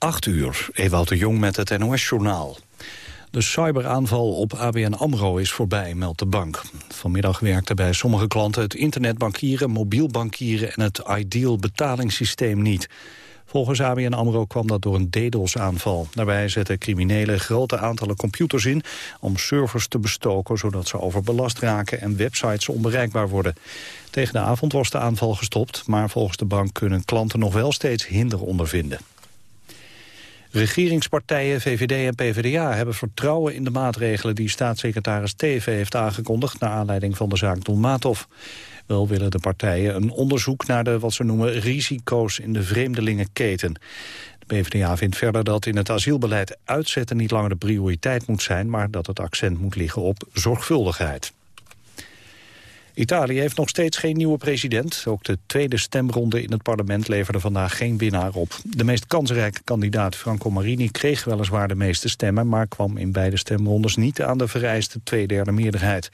8 uur, Ewout de Jong met het NOS-journaal. De cyberaanval op ABN AMRO is voorbij, meldt de bank. Vanmiddag werkte bij sommige klanten het internetbankieren, mobiel bankieren en het Ideal betalingssysteem niet. Volgens ABN AMRO kwam dat door een DDoS-aanval. Daarbij zetten criminelen grote aantallen computers in om servers te bestoken, zodat ze overbelast raken en websites onbereikbaar worden. Tegen de avond was de aanval gestopt, maar volgens de bank kunnen klanten nog wel steeds hinder ondervinden. Regeringspartijen VVD en PvdA hebben vertrouwen in de maatregelen die staatssecretaris Teven heeft aangekondigd naar aanleiding van de zaak Dolmatov. Wel willen de partijen een onderzoek naar de wat ze noemen risico's in de vreemdelingenketen. De PvdA vindt verder dat in het asielbeleid uitzetten niet langer de prioriteit moet zijn, maar dat het accent moet liggen op zorgvuldigheid. Italië heeft nog steeds geen nieuwe president. Ook de tweede stemronde in het parlement leverde vandaag geen winnaar op. De meest kansrijke kandidaat Franco Marini kreeg weliswaar de meeste stemmen... maar kwam in beide stemrondes niet aan de vereiste tweederde meerderheid.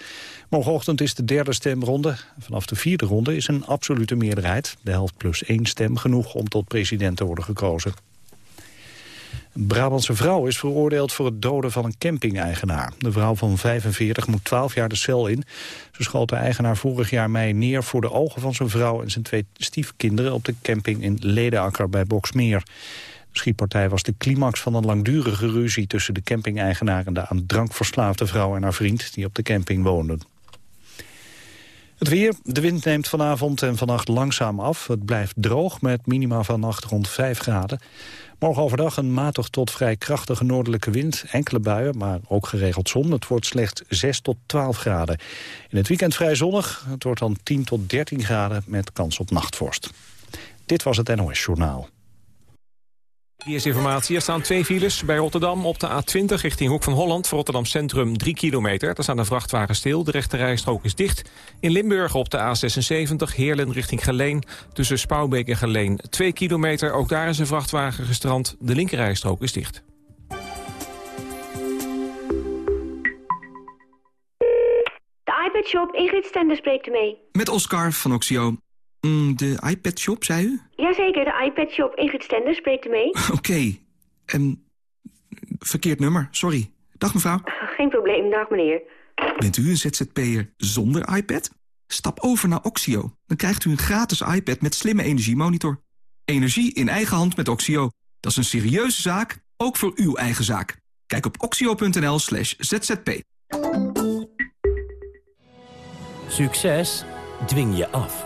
Morgenochtend is de derde stemronde. Vanaf de vierde ronde is een absolute meerderheid. De helft plus één stem genoeg om tot president te worden gekozen. Een Brabantse vrouw is veroordeeld voor het doden van een camping-eigenaar. De vrouw van 45 moet 12 jaar de cel in. Ze schoot de eigenaar vorig jaar mei neer voor de ogen van zijn vrouw... en zijn twee stiefkinderen op de camping in Ledenakker bij Boksmeer. De schietpartij was de climax van een langdurige ruzie... tussen de camping-eigenaar en de aan drank verslaafde vrouw en haar vriend... die op de camping woonden. Het weer. De wind neemt vanavond en vannacht langzaam af. Het blijft droog met minima vannacht rond 5 graden. Morgen overdag een matig tot vrij krachtige noordelijke wind. Enkele buien, maar ook geregeld zon. Het wordt slechts 6 tot 12 graden. In het weekend vrij zonnig. Het wordt dan 10 tot 13 graden met kans op nachtvorst. Dit was het NOS Journaal. Verkeersinformatie. Er staan twee files bij Rotterdam op de A20 richting Hoek van Holland. Voor Rotterdam Centrum 3 kilometer. Daar staan de vrachtwagen stil. De rechte rijstrook is dicht. In Limburg op de A76 Heerlen richting Geleen. Tussen Spouwbeek en Geleen 2 kilometer. Ook daar is een vrachtwagen gestrand. De linkerrijstrook is dicht. De iPad Shop, Ingrid Stender spreekt mee. Met Oscar van Oxio. Mm, de iPad Shop, zei u? Jazeker, de iPad Shop. Ingrid Stender spreekt mee. Oké. Okay. En verkeerd nummer, sorry. Dag mevrouw. Geen probleem, dag meneer. Bent u een ZZP'er zonder iPad? Stap over naar Oxio. Dan krijgt u een gratis iPad met slimme energiemonitor. Energie in eigen hand met Oxio. Dat is een serieuze zaak, ook voor uw eigen zaak. Kijk op oxio.nl slash zzp. Succes dwing je af.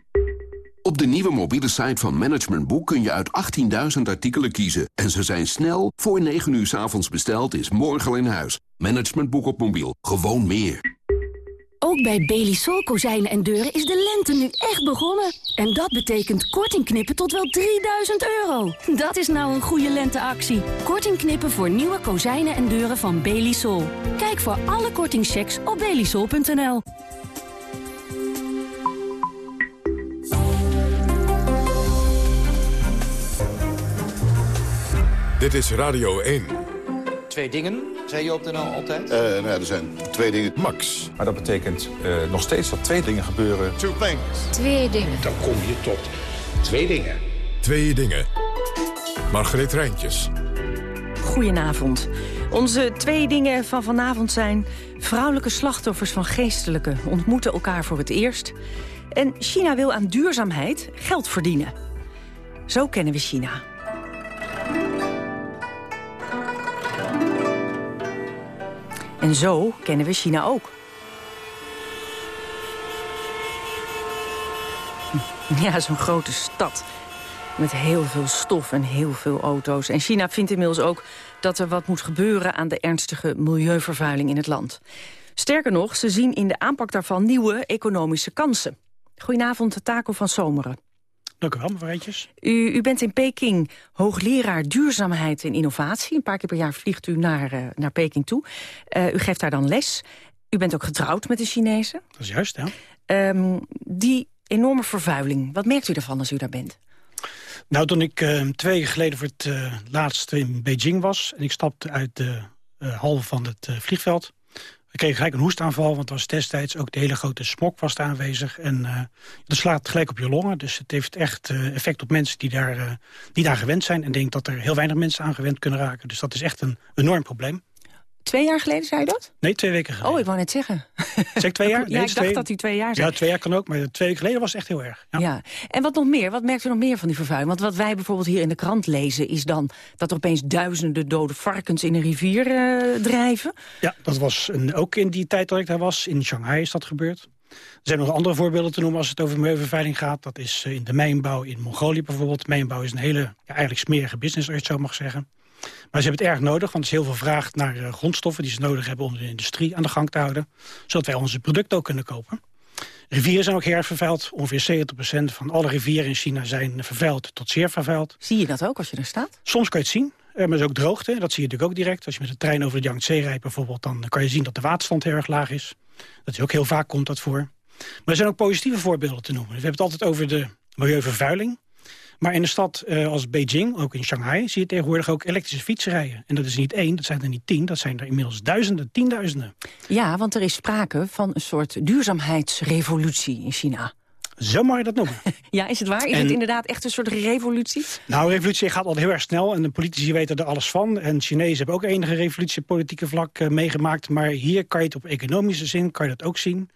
Op de nieuwe mobiele site van Management Boek kun je uit 18.000 artikelen kiezen. En ze zijn snel, voor 9 uur s avonds besteld, is morgen al in huis. Management Boek op mobiel, gewoon meer. Ook bij Belisol kozijnen en deuren is de lente nu echt begonnen. En dat betekent korting knippen tot wel 3000 euro. Dat is nou een goede lenteactie. Korting knippen voor nieuwe kozijnen en deuren van Belisol. Kijk voor alle kortingchecks op belisol.nl. Dit is Radio 1. Twee dingen, zei je op de NL altijd? Uh, nou ja, er zijn twee dingen. Max. Maar dat betekent uh, nog steeds dat twee dingen gebeuren. Two things. Twee dingen. Dan kom je tot twee dingen. Twee dingen. Margreet Rijntjes. Goedenavond. Onze twee dingen van vanavond zijn... vrouwelijke slachtoffers van geestelijke ontmoeten elkaar voor het eerst... en China wil aan duurzaamheid geld verdienen. Zo kennen we China. En zo kennen we China ook. Ja, zo'n grote stad. Met heel veel stof en heel veel auto's. En China vindt inmiddels ook dat er wat moet gebeuren... aan de ernstige milieuvervuiling in het land. Sterker nog, ze zien in de aanpak daarvan nieuwe economische kansen. Goedenavond, Taco van Zomeren. Dank u wel, mevrouw Eentjes. U, u bent in Peking hoogleraar duurzaamheid en innovatie. Een paar keer per jaar vliegt u naar, uh, naar Peking toe. Uh, u geeft daar dan les. U bent ook getrouwd met de Chinezen. Dat is juist, ja. Um, die enorme vervuiling, wat merkt u ervan als u daar bent? Nou, toen ik uh, twee geleden voor het uh, laatst in Beijing was... en ik stapte uit de hal van het vliegveld... ik kreeg gelijk een hoestaanval, want was destijds ook de hele grote smok was aanwezig. En dat slaat gelijk op je longen, dus het heeft echt effect op mensen die daar, die daar gewend zijn. En denk dat er heel weinig mensen aan gewend kunnen raken. Dus dat is echt een enorm probleem. Twee jaar geleden zei je dat? Nee, twee weken geleden. Oh, ik wou net zeggen. Zeg ik twee jaar? Nee, ja, ik dacht dat hij twee jaar zei. Ja, twee jaar kan ook, maar twee weken geleden was het echt heel erg. Ja. ja. En wat nog meer? Wat merkt u nog meer van die vervuiling? Want wat wij bijvoorbeeld hier in de krant lezen... is dan dat er opeens duizenden dode varkens in een rivier uh, drijven. Ja, dat was een, ook in die tijd dat ik daar was. In Shanghai is dat gebeurd. Er zijn nog andere voorbeelden te noemen als het over milieuvervuiling gaat. Dat is in de mijnbouw in Mongolië bijvoorbeeld. Mijnbouw is een hele ja, eigenlijk smerige business, als je het zo mag zeggen. Maar ze hebben het erg nodig, want er is heel veel vraag naar uh, grondstoffen... die ze nodig hebben om de industrie aan de gang te houden. Zodat wij onze producten ook kunnen kopen. Rivieren zijn ook heel erg vervuild. Ongeveer 70% van alle rivieren in China zijn vervuild tot zeer vervuild. Zie je dat ook als je er staat? Soms kan je het zien. Uh, maar er is ook droogte. Dat zie je natuurlijk ook direct. Als je met de trein over de Yangtze rijdt bijvoorbeeld... dan kan je zien dat de waterstand heel erg laag is. Dat is ook heel vaak komt dat voor. Maar er zijn ook positieve voorbeelden te noemen. We hebben het altijd over de milieuvervuiling. Maar in een stad uh, als Beijing, ook in Shanghai... zie je tegenwoordig ook elektrische fietsen rijden. En dat is niet één, dat zijn er niet tien, dat zijn er inmiddels duizenden, tienduizenden. Ja, want er is sprake van een soort duurzaamheidsrevolutie in China. Zo mag je dat noemen. ja, is het waar? Is en, het inderdaad echt een soort revolutie? Nou, revolutie gaat al heel erg snel en de politici weten er alles van. En Chinezen hebben ook enige revolutie op politieke vlak uh, meegemaakt. Maar hier kan je het op economische zin kan je dat ook zien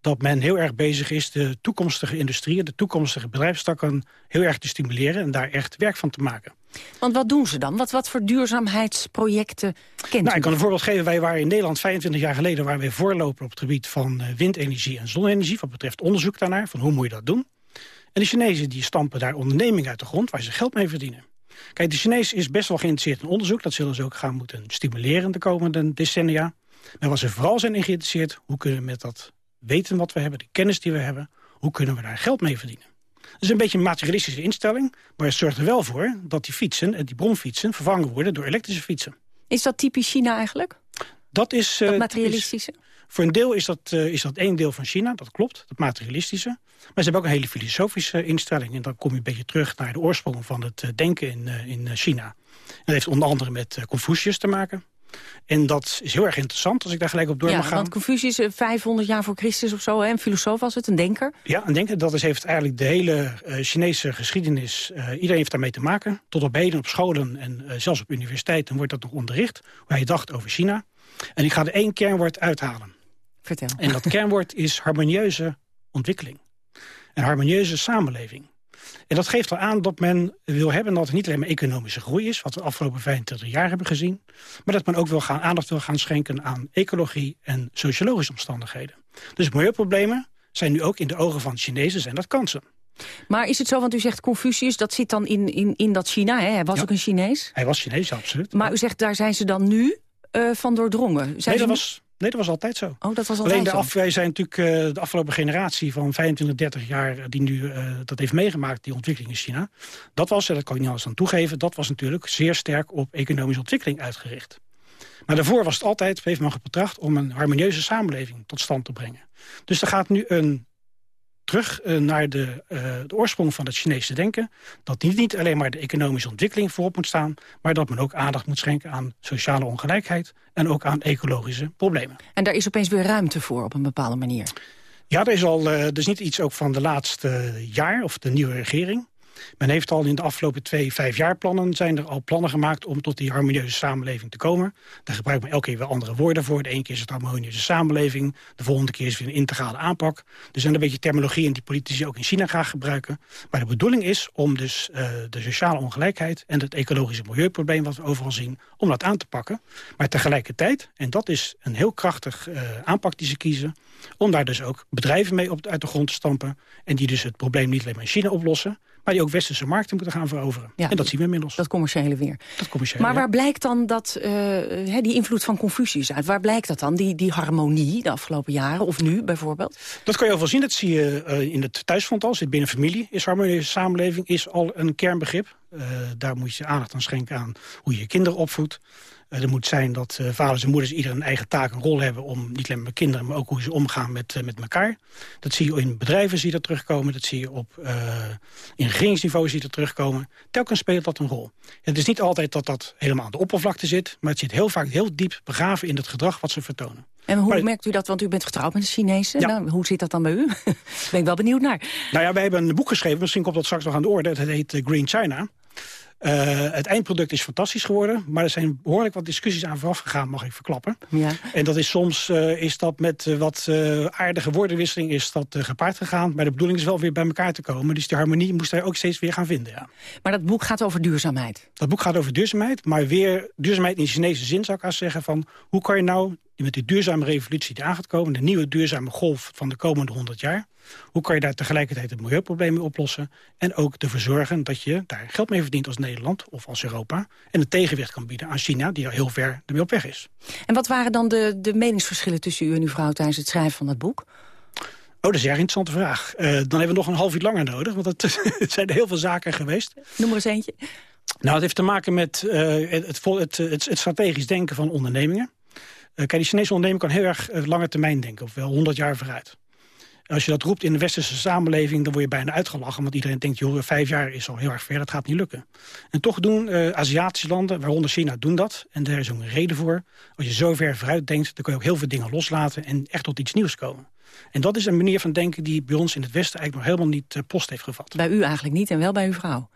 dat men heel erg bezig is de toekomstige industrieën... de toekomstige bedrijfstakken heel erg te stimuleren... en daar echt werk van te maken. Want wat doen ze dan? Wat, wat voor duurzaamheidsprojecten kent nou, Ik kan een voorbeeld geven. Wij waren in Nederland 25 jaar geleden... waren wij voorloper op het gebied van uh, windenergie en zonne-energie... wat betreft onderzoek daarnaar, van hoe moet je dat doen. En de Chinezen die stampen daar ondernemingen uit de grond... waar ze geld mee verdienen. Kijk, de Chinees is best wel geïnteresseerd in onderzoek. Dat zullen ze ook gaan moeten stimuleren de komende decennia. Maar wat ze vooral zijn geïnteresseerd... hoe kunnen we met dat weten wat we hebben, de kennis die we hebben... hoe kunnen we daar geld mee verdienen? Dat is een beetje een materialistische instelling... maar het zorgt er wel voor dat die fietsen, en die bronfietsen... vervangen worden door elektrische fietsen. Is dat typisch China eigenlijk? Dat is... Dat uh, materialistische? Is, voor een deel is dat, uh, is dat één deel van China, dat klopt, dat materialistische. Maar ze hebben ook een hele filosofische instelling. En dan kom je een beetje terug naar de oorsprong van het denken in, in China. En dat heeft onder andere met Confucius te maken. En dat is heel erg interessant als ik daar gelijk op door ja, mag gaan. want Confucius, 500 jaar voor Christus of zo, hè? een filosoof was het, een denker. Ja, een denker. Dat is, heeft eigenlijk de hele uh, Chinese geschiedenis... Uh, iedereen heeft daarmee te maken. Tot op heden op scholen en uh, zelfs op universiteiten wordt dat nog onderricht. Hoe hij dacht over China. En ik ga er één kernwoord uithalen. Vertel. En dat kernwoord is harmonieuze ontwikkeling. Een harmonieuze samenleving. En dat geeft al aan dat men wil hebben dat er niet alleen maar economische groei is... wat we de afgelopen 25 jaar hebben gezien... maar dat men ook wil gaan, aandacht wil gaan schenken aan ecologie en sociologische omstandigheden. Dus milieuproblemen zijn nu ook in de ogen van Chinezen zijn dat kansen. Maar is het zo, want u zegt Confucius, dat zit dan in, in, in dat China, hè? hij was Ja. ook een Chinees. Hij was Chinees, absoluut. Maar u zegt, daar zijn ze dan nu eh, van doordrongen. Zijn Nee dat, was, nee, dat was altijd zo. Oh, dat was Alleen altijd de zo. af, wij zijn natuurlijk eh, de afgelopen generatie van 25, 30 jaar... eh, die nu eh, dat heeft meegemaakt, die ontwikkeling in China. Dat was, en dat kan ik niet anders aan toegeven... dat was natuurlijk zeer sterk op economische ontwikkeling uitgericht. Maar daarvoor was het altijd, heeft men betracht... om een harmonieuze samenleving tot stand te brengen. Dus er gaat nu een terug eh, naar de, eh, de oorsprong van het Chinese denken. Dat niet, niet alleen maar de economische ontwikkeling voorop moet staan... maar dat men ook aandacht moet schenken aan sociale ongelijkheid... en ook aan ecologische problemen. En daar is opeens weer ruimte voor op een bepaalde manier. Ja, er is al, uh, dus niet iets ook van de laatste jaar of de nieuwe regering. Men heeft al in de afgelopen twee vijfjaarplannen... zijn er al plannen gemaakt om tot die harmonieuze samenleving te komen. Daar gebruikt men elke keer wel andere woorden voor. De ene keer is het harmonieuze samenleving. De volgende keer is het weer een integrale aanpak. Er zijn een beetje terminologie en die politici ook in China graag gebruiken. Maar de bedoeling is om dus uh, de sociale ongelijkheid... en het ecologische milieuprobleem wat we overal zien... om dat aan te pakken. Maar tegelijkertijd, en dat is een heel krachtig uh, aanpak die ze kiezen... om daar dus ook bedrijven mee op, uit de grond te stampen... en die dus het probleem niet alleen maar in China oplossen... maar die ook westerse markten moeten gaan veroveren. Ja, en dat zien we inmiddels. Dat commerciële weer. Dat commerciële, maar ja. waar blijkt dan dat, uh, die invloed van Confucius uit? Waar blijkt dat dan, die, die harmonie de afgelopen jaren? Of nu bijvoorbeeld? Dat kan je al wel zien. Dat zie je uh, in het thuisfront al. Zit binnen familie. Is harmonieuze samenleving is al een kernbegrip. Uh, daar moet je aandacht aan schenken aan hoe je je kinderen opvoedt. Uh, er moet zijn dat uh, vaders en moeders ieder een eigen taak, een rol hebben... om niet alleen met kinderen, maar ook hoe ze omgaan met, uh, met elkaar. Dat zie je in bedrijven zie je dat terugkomen. Dat zie je op in regeringsniveau zie je dat terugkomen. Telkens speelt dat een rol. Het is niet altijd dat dat helemaal aan de oppervlakte zit... maar het zit heel vaak heel diep begraven in het gedrag wat ze vertonen. En hoe maar, merkt u dat? Want u bent getrouwd met een Chinese. Ja. Nou, hoe zit dat dan bij u? ben ik wel benieuwd naar. Nou ja, wij hebben een boek geschreven. Misschien komt dat straks nog aan de orde. Het heet Green China. Uh, het eindproduct is fantastisch geworden, maar er zijn behoorlijk wat discussies aan vooraf gegaan, mag ik verklappen. Ja. En dat is soms uh, is dat met uh, wat aardige woordenwisseling is dat gepaard gegaan, maar de bedoeling is wel weer bij elkaar te komen. Dus die harmonie moest hij ook steeds weer gaan vinden. Ja. Maar dat boek gaat over duurzaamheid? Dat boek gaat over duurzaamheid, maar weer duurzaamheid in Chinese zin zou ik als zeggen van hoe kan je nou met die duurzame revolutie die aan gaat komen, de nieuwe duurzame golf van de komende 100 jaar, hoe kan je daar tegelijkertijd het milieuprobleem mee oplossen... en ook ervoor zorgen dat je daar geld mee verdient als Nederland of als Europa... en een tegenwicht kan bieden aan China, die al heel ver ermee op weg is. En wat waren dan de, de meningsverschillen tussen u en uw vrouw... tijdens het schrijven van dat boek? Oh, dat is een erg interessante vraag. Uh, dan hebben we nog een half uur langer nodig, want het, het zijn er heel veel zaken geweest. Noem er eens eentje. Nou, het heeft te maken met uh, het, het, het, strategisch denken van ondernemingen. Uh, kijk, die Chinese onderneming kan heel erg lange termijn denken, of wel 100 jaar vooruit. Als je dat roept in de westerse samenleving, dan word je bijna uitgelachen. Want iedereen denkt, joh, vijf jaar is al heel erg ver, dat gaat niet lukken. En toch doen uh, Aziatische landen, waaronder China, doen dat. En daar is ook een reden voor. Als je zo ver vooruit denkt, dan kun je ook heel veel dingen loslaten... en echt tot iets nieuws komen. En dat is een manier van denken die bij ons in het Westen eigenlijk nog helemaal niet uh, post heeft gevat. Bij u eigenlijk niet en wel bij uw vrouw?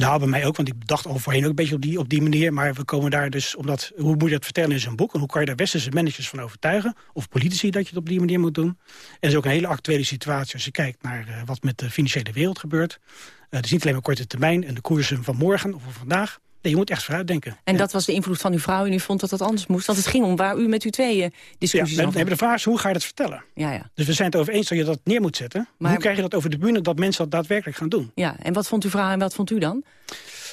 Nou, bij mij ook, want ik dacht al voorheen ook een beetje op die, op die manier. Maar we komen daar dus, omdat, hoe moet je dat vertellen in zo'n boek? En hoe kan je daar westerse managers van overtuigen? Of politici dat je het op die manier moet doen? En dat is ook een hele actuele situatie als je kijkt naar uh, wat met de financiële wereld gebeurt. Uh, het is niet alleen maar korte termijn en de koersen van morgen of van vandaag. Nee, je moet echt vooruit denken. En dat was de invloed van uw vrouw en u vond dat dat anders moest? Want het ging om waar u met uw tweeën discussies ja, over de vraag is, hoe ga je dat vertellen? Ja, ja. Dus we zijn het over eens dat je dat neer moet zetten. Maar hoe krijg je dat over de bühne dat mensen dat daadwerkelijk gaan doen? Ja, en wat vond uw vrouw en wat vond u dan?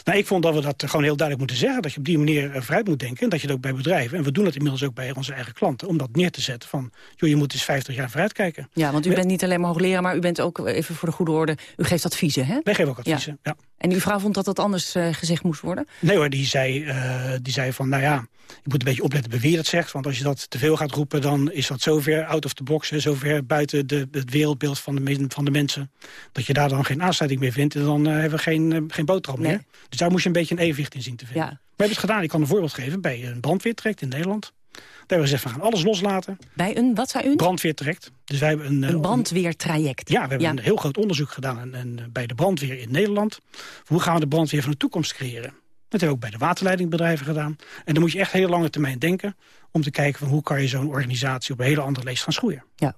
Nou, ik vond dat we dat gewoon heel duidelijk moeten zeggen. Dat je op die manier vooruit moet denken. En dat je het ook bij bedrijven. En we doen het inmiddels ook bij onze eigen klanten. Om dat neer te zetten van, joh, je moet eens 50 jaar vooruit kijken. Ja, want u bent niet alleen maar hoogleraar, maar u bent ook, even voor de goede orde, u geeft adviezen, hè? Wij geven ook adviezen, ja. ja. En uw vrouw vond dat dat anders uh, gezegd moest worden? Nee hoor, die zei, uh, die zei van, nou ja, je moet een beetje opletten bij wie dat zegt. Want als je dat te veel gaat roepen, dan is dat zover out of the box. Hè, zover buiten de, het wereldbeeld van de, van de mensen. Dat je daar dan geen aansluiting meer vindt. En dan uh, hebben we geen, uh, geen boterham nee. meer. Dus daar moest je een beetje een evenwicht in zien te vinden. Ja. We hebben het gedaan, ik kan een voorbeeld geven. Bij een brandweertraject in Nederland. Daar hebben we gezegd, we gaan alles loslaten. Bij een, wat zei u? Brandweertraject. Dus wij hebben een, een brandweertraject. Ja, we hebben ja. een heel groot onderzoek gedaan en, en, bij de brandweer in Nederland. Hoe gaan we de brandweer van de toekomst creëren? Dat hebben we ook bij de waterleidingbedrijven gedaan. En dan moet je echt heel lange termijn denken... om te kijken van hoe kan je zo'n organisatie op een hele andere leest gaan schoeien. Ja.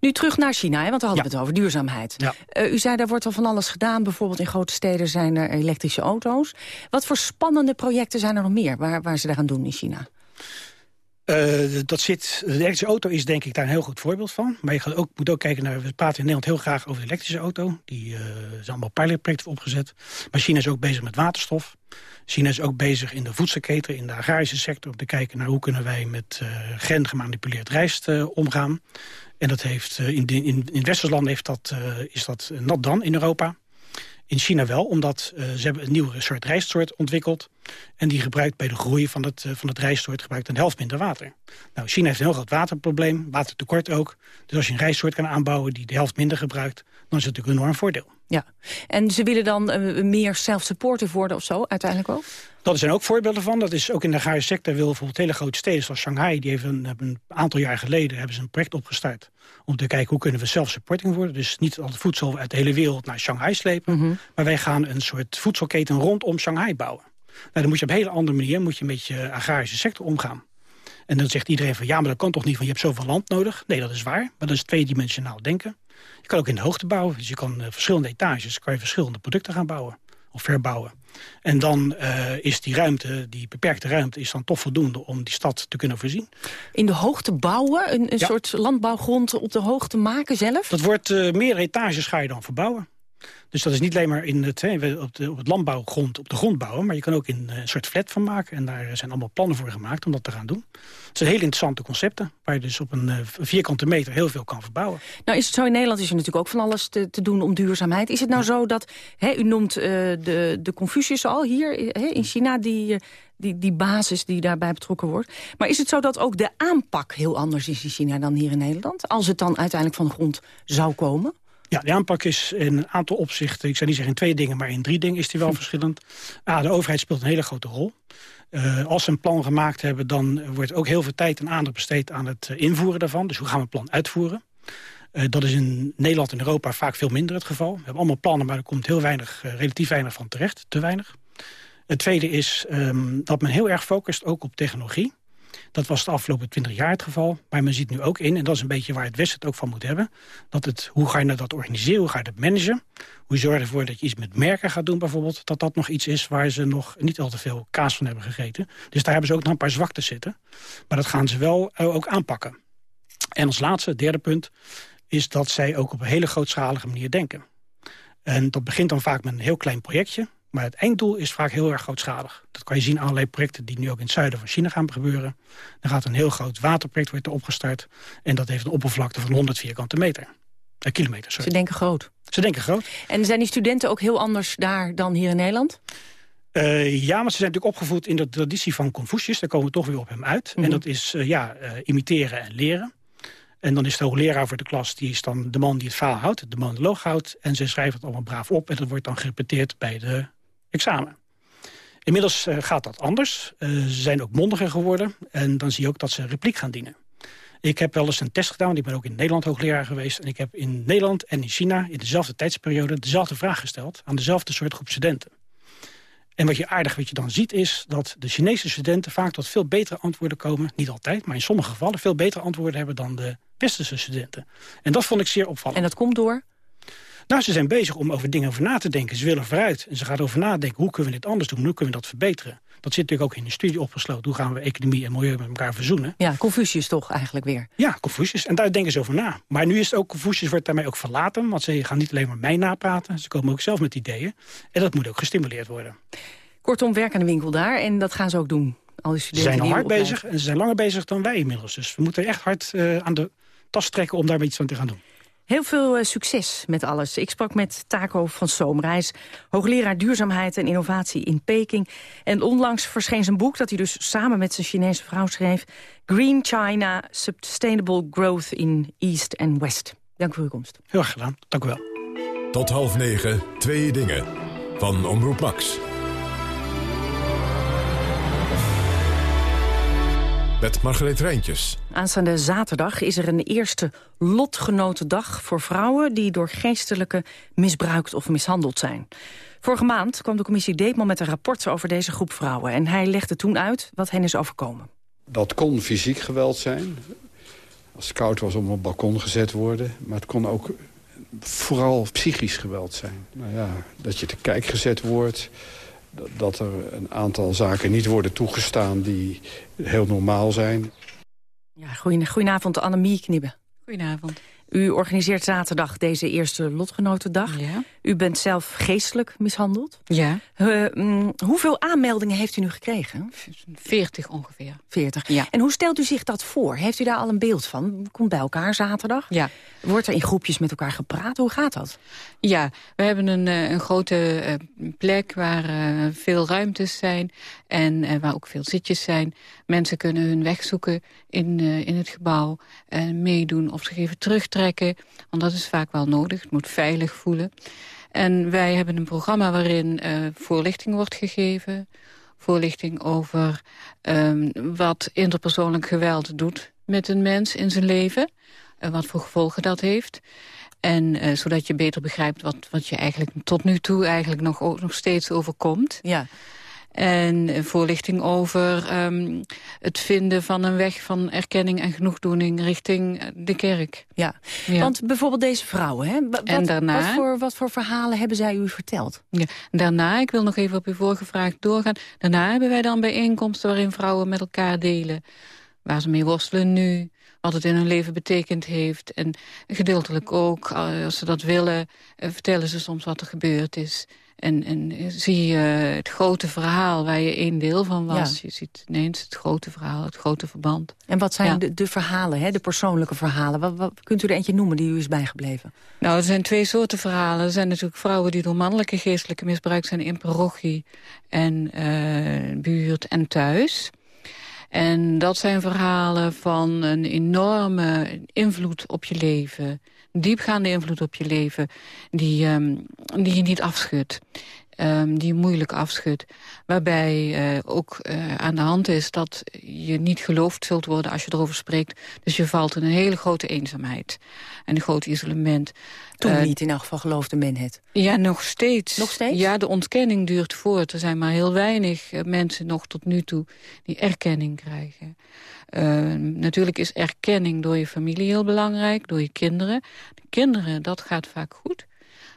Nu terug naar China, hè, want we hadden ja. het over duurzaamheid. Ja. Uh, u zei, daar wordt al van alles gedaan. Bijvoorbeeld in grote steden zijn er elektrische auto's. Wat voor spannende projecten zijn er nog meer waar, waar ze daar aan doen in China? Uh, dat zit, de elektrische auto is denk ik daar een heel goed voorbeeld van. Maar je ook, moet ook kijken naar, we praten in Nederland heel graag over de elektrische auto. Die uh, zijn allemaal pilotprojecten opgezet. Maar China is ook bezig met waterstof. China is ook bezig in de voedselketen, in de agrarische sector... om te kijken naar hoe kunnen wij met uh, gen gemanipuleerd rijst omgaan. En dat heeft, in, de, in, heeft dat, is dat nat dan in Europa. In China wel, omdat uh, ze hebben een nieuwe soort rijstsoort ontwikkeld. En die gebruikt bij de groei van het, uh, van het rijstsoort gebruikt een helft minder water. Nou, China heeft een heel groot waterprobleem, watertekort ook. Dus als je een rijstsoort kan aanbouwen die de helft minder gebruikt... dan is het natuurlijk een enorm voordeel. Ja, en ze willen dan uh, meer self-supportive worden of zo, uiteindelijk ook? Dat zijn ook voorbeelden van. Dat is ook in de agrarische sector wil bijvoorbeeld hele grote steden zoals Shanghai... die hebben een, een aantal jaar geleden hebben ze een project opgestart... om te kijken hoe kunnen we self-supporting worden. Dus niet al het voedsel uit de hele wereld naar Shanghai slepen... Mm -hmm. maar wij gaan een soort voedselketen rondom Shanghai bouwen. Nou, dan moet je op een hele andere manier moet je met je agrarische sector omgaan. En dan zegt iedereen van ja, maar dat kan toch niet, want je hebt zoveel land nodig. Nee, dat is waar, maar dat is tweedimensionaal denken. Je kan ook in de hoogte bouwen, dus je kan uh, verschillende etages... kan je verschillende producten gaan bouwen of verbouwen. En dan uh, is die ruimte, die beperkte ruimte, is dan toch voldoende om die stad te kunnen voorzien. In de hoogte bouwen? Een, een Ja. soort landbouwgrond op de hoogte maken zelf? Dat wordt uh, meer etages ga je dan verbouwen. Dus dat is niet alleen maar in het, op, de, op het landbouwgrond, op de grond bouwen... maar je kan ook in een soort flat van maken. En daar zijn allemaal plannen voor gemaakt om dat te gaan doen. Het zijn hele interessante concepten... waar je dus op een vierkante meter heel veel kan verbouwen. Nou is het zo, in Nederland is er natuurlijk ook van alles te, te doen om duurzaamheid. Is het nou zo dat, u noemt de, de Confucius al hier in China... die die, die basis die daarbij betrokken wordt. Maar is het zo dat ook de aanpak heel anders is in China dan hier in Nederland? Als het dan uiteindelijk van de grond zou komen? Ja, de aanpak is in een aantal opzichten, ik zou niet zeggen in twee dingen, maar in drie dingen is die wel verschillend. A, de overheid speelt een hele grote rol. Uh, als ze een plan gemaakt hebben, dan wordt ook heel veel tijd en aandacht besteed aan het eh, invoeren daarvan. Dus hoe gaan we het plan uitvoeren? Uh, dat is in Nederland en Europa vaak veel minder het geval. We hebben allemaal plannen, maar er komt heel weinig, relatief weinig van terecht. Te weinig. Het tweede is um, dat men heel erg focust ook op technologie. Dat was de afgelopen twintig jaar het geval. Maar men ziet nu ook in, en dat is een beetje waar het Westen het ook van moet hebben... dat het, hoe ga je nou dat organiseren, hoe ga je dat managen... hoe zorg je ervoor dat je iets met merken gaat doen bijvoorbeeld... dat dat nog iets is waar ze nog niet al te veel kaas van hebben gegeten. Dus daar hebben ze ook nog een paar zwaktes zitten. Maar dat gaan ze wel uh, ook aanpakken. En als laatste, derde punt, is dat zij ook op een hele grootschalige manier denken. En dat begint dan vaak met een heel klein projectje. Maar het einddoel is vaak heel erg grootschalig. Dat kan je zien aan allerlei projecten die nu ook in het zuiden van China gaan gebeuren. Dan gaat een heel groot waterproject worden opgestart. En dat heeft een oppervlakte van 100 vierkante meter. Eh, kilometer, sorry. Ze denken groot. Ze denken groot. En zijn die studenten ook heel anders daar dan hier in Nederland? Uh, ja, maar ze zijn natuurlijk opgevoed in de traditie van Confucius. Daar komen we toch weer op hem uit. En mhm. dat is uh, ja, uh, imiteren en leren. En dan is de hoogleraar voor de klas, die is dan de man die het verhaal houdt, de monoloog houdt. En ze schrijven het allemaal braaf op en dat wordt dan gerepeteerd bij de examen. Inmiddels uh, gaat dat anders. Uh, ze zijn ook mondiger geworden. En dan zie je ook dat ze repliek gaan dienen. Ik heb wel eens een test gedaan, ik ben ook in Nederland hoogleraar geweest. En ik heb in Nederland en in China in dezelfde tijdsperiode... dezelfde vraag gesteld aan dezelfde soort groep studenten. En wat je aardig wat je dan ziet is dat de Chinese studenten... vaak tot veel betere antwoorden komen. Niet altijd, maar in sommige gevallen veel betere antwoorden hebben... dan de westerse studenten. En dat vond ik zeer opvallend. En dat komt door? Nou, ze zijn bezig om over dingen over na te denken. Ze willen vooruit. En ze gaan over nadenken. Hoe kunnen we dit anders doen? Hoe kunnen we dat verbeteren? Dat zit natuurlijk ook in de studie opgesloten. Hoe gaan we economie en milieu met elkaar verzoenen? Ja, Confucius toch eigenlijk weer? Ja, Confucius. En daar denken ze over na. Maar nu is het ook, Confucius wordt daarmee ook verlaten. Want ze gaan niet alleen maar mij napraten. Ze komen ook zelf met ideeën. En dat moet ook gestimuleerd worden. Kortom, werk aan de winkel daar. En dat gaan ze ook doen. Al die ze zijn al hard bezig. En ze zijn langer bezig dan wij inmiddels. Dus we moeten echt hard uh, aan de tas trekken om daar iets van te gaan doen. Heel veel uh, succes met alles. Ik sprak met Taco van Zoomreis, hoogleraar duurzaamheid en innovatie in Peking. En onlangs verscheen zijn boek dat hij dus samen met zijn Chinese vrouw schreef... Green China, Sustainable Growth in East and West. Dank voor uw komst. Heel erg gedaan, dank u wel. Tot half negen, twee dingen. Van Omroep Max. Met Margreet Rijntjes. Aanstaande zaterdag is er een eerste lotgenotendag voor vrouwen... die door geestelijke misbruikt of mishandeld zijn. Vorige maand kwam de commissie Deepman met een rapport over deze groep vrouwen. En hij legde toen uit wat hen is overkomen. Dat kon fysiek geweld zijn. Als het koud was om op het balkon gezet worden. Maar het kon ook vooral psychisch geweld zijn. Nou ja, dat je te kijk gezet wordt dat er een aantal zaken niet worden toegestaan die heel normaal zijn. Ja, goedenavond, Annemie Knibbe. Goedenavond. U organiseert zaterdag deze eerste lotgenotendag. Ja. U bent zelf geestelijk mishandeld. Ja. Uh, hoeveel aanmeldingen heeft u nu gekregen? 40 ongeveer. 40. Ja. En hoe stelt u zich dat voor? Heeft u daar al een beeld van? Komt bij elkaar zaterdag? Ja. Wordt er in groepjes met elkaar gepraat? Hoe gaat dat? Ja, we hebben een, eh, een grote eh, plek waar veel ruimtes zijn en waar ook veel zitjes zijn. Mensen kunnen hun weg zoeken in, in het gebouw, meedoen of zich even terugtrekken. Want dat is vaak wel nodig. Het moet veilig voelen. En wij hebben een programma waarin uh, voorlichting wordt gegeven. Voorlichting over um, wat interpersoonlijk geweld doet met een mens in zijn leven. En wat voor gevolgen dat heeft. En uh, zodat je beter begrijpt wat, wat je eigenlijk tot nu toe eigenlijk nog, nog steeds overkomt. Ja. En voorlichting over um, het vinden van een weg van erkenning en genoegdoening richting eh, de kerk. Ja, ja. want bijvoorbeeld deze vrouwen, hè? Wat, en daarna, wat, voor, wat voor verhalen hebben zij u verteld? Ja, daarna, ik wil nog even op uw vorige vraag doorgaan. Daarna hebben wij dan bijeenkomsten waarin vrouwen met elkaar delen. Waar ze mee worstelen nu, wat het in hun leven betekend heeft. En gedeeltelijk ook, als ze dat willen, vertellen ze soms wat er gebeurd is. En, en zie je het grote verhaal waar je één deel van was. Je ziet ineens het grote verhaal, het grote verband. En wat zijn de, de, verhalen, hè, de persoonlijke verhalen? Wat, wat, kunt u er eentje noemen die u is bijgebleven? Nou, er zijn twee soorten verhalen. Er zijn natuurlijk vrouwen die door mannelijke geestelijke misbruik zijn... in parochie en uh, buurt en thuis... En dat zijn verhalen van een enorme invloed op je leven diepgaande invloed op je leven... die, um, die je niet afschudt. Um, die je moeilijk afschudt. Waarbij uh, ook uh, aan de hand is dat je niet geloofd zult worden als je erover spreekt. Dus je valt in een hele grote eenzaamheid. En een groot isolement. Toen uh, niet in elk geval geloofde men het? Ja, nog steeds. Nog steeds? Ja, de ontkenning duurt voort. Er zijn maar heel weinig mensen nog tot nu toe die erkenning krijgen. Uh, natuurlijk is erkenning door je familie heel belangrijk, door je kinderen. De kinderen, dat gaat vaak goed.